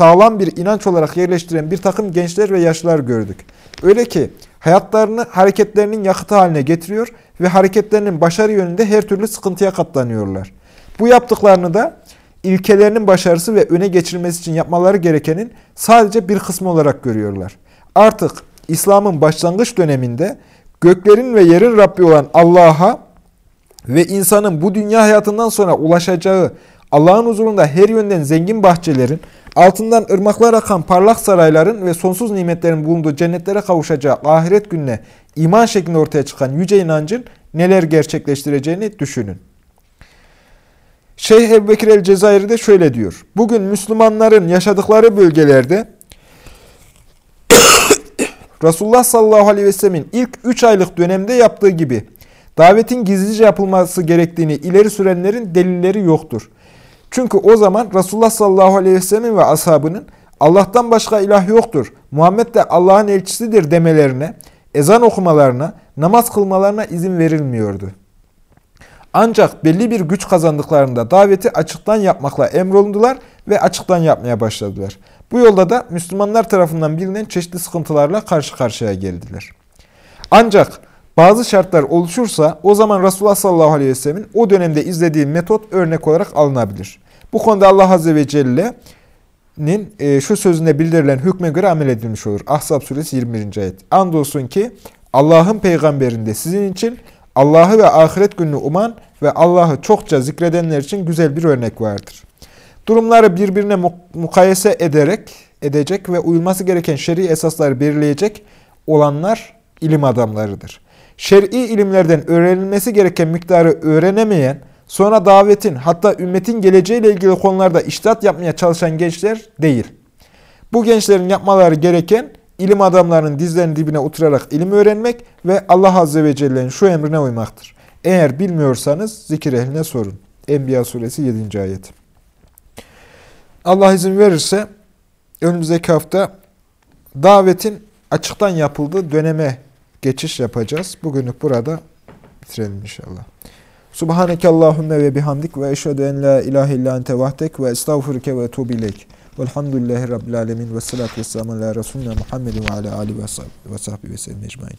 sağlam bir inanç olarak yerleştiren bir takım gençler ve yaşlılar gördük. Öyle ki hayatlarını hareketlerinin yakıtı haline getiriyor ve hareketlerinin başarı yönünde her türlü sıkıntıya katlanıyorlar. Bu yaptıklarını da ilkelerinin başarısı ve öne geçirilmesi için yapmaları gerekenin sadece bir kısmı olarak görüyorlar. Artık İslam'ın başlangıç döneminde göklerin ve yerin Rabbi olan Allah'a ve insanın bu dünya hayatından sonra ulaşacağı Allah'ın huzurunda her yönden zengin bahçelerin, altından ırmaklar akan parlak sarayların ve sonsuz nimetlerin bulunduğu cennetlere kavuşacağı ahiret gününe iman şeklinde ortaya çıkan yüce inancın neler gerçekleştireceğini düşünün. Şeyh Ebu Bekir el-Cezayir'i de şöyle diyor. Bugün Müslümanların yaşadıkları bölgelerde Resulullah sallallahu aleyhi ve sellemin ilk 3 aylık dönemde yaptığı gibi davetin gizlice yapılması gerektiğini ileri sürenlerin delilleri yoktur. Çünkü o zaman Resulullah sallallahu aleyhi ve sellem ve ashabının Allah'tan başka ilah yoktur, Muhammed de Allah'ın elçisidir demelerine, ezan okumalarına, namaz kılmalarına izin verilmiyordu. Ancak belli bir güç kazandıklarında daveti açıktan yapmakla emrolundular ve açıktan yapmaya başladılar. Bu yolda da Müslümanlar tarafından bilinen çeşitli sıkıntılarla karşı karşıya geldiler. Ancak bazı şartlar oluşursa o zaman Resulullah sallallahu aleyhi ve sellemin o dönemde izlediği metot örnek olarak alınabilir. Bu konuda Allah azze ve celle'nin e, şu sözünde bildirilen hükme göre amel edilmiş olur. Ahzab suresi 21. ayet. Andolsun ki Allah'ın peygamberinde sizin için Allah'ı ve ahiret gününü uman ve Allah'ı çokça zikredenler için güzel bir örnek vardır. Durumları birbirine mukayese ederek, edecek ve uyulması gereken şer'i esasları belirleyecek olanlar ilim adamlarıdır. Şer'i ilimlerden öğrenilmesi gereken miktarı öğrenemeyen, sonra davetin hatta ümmetin geleceğiyle ilgili konularda iştahat yapmaya çalışan gençler değil. Bu gençlerin yapmaları gereken ilim adamlarının dizlerinin dibine oturarak ilim öğrenmek ve Allah Azze ve Celle'nin şu emrine uymaktır. Eğer bilmiyorsanız zikir ehline sorun. Enbiya suresi 7. ayet. Allah izin verirse önümüzdeki hafta davetin açıktan yapıldığı döneme geçiş yapacağız. Bugünlük burada bitirelim inşallah. Subhaneke Allahümme ve bihamdik ve eşhedü en la ilahe illa ente vahdek ve estağfurke ve ileyk. Velhamdülillahi Rabbil alemin ve salatu vesselamu ala Resulüne Muhammedin ve ala alihi ve sahbihi ve sellem ecmain.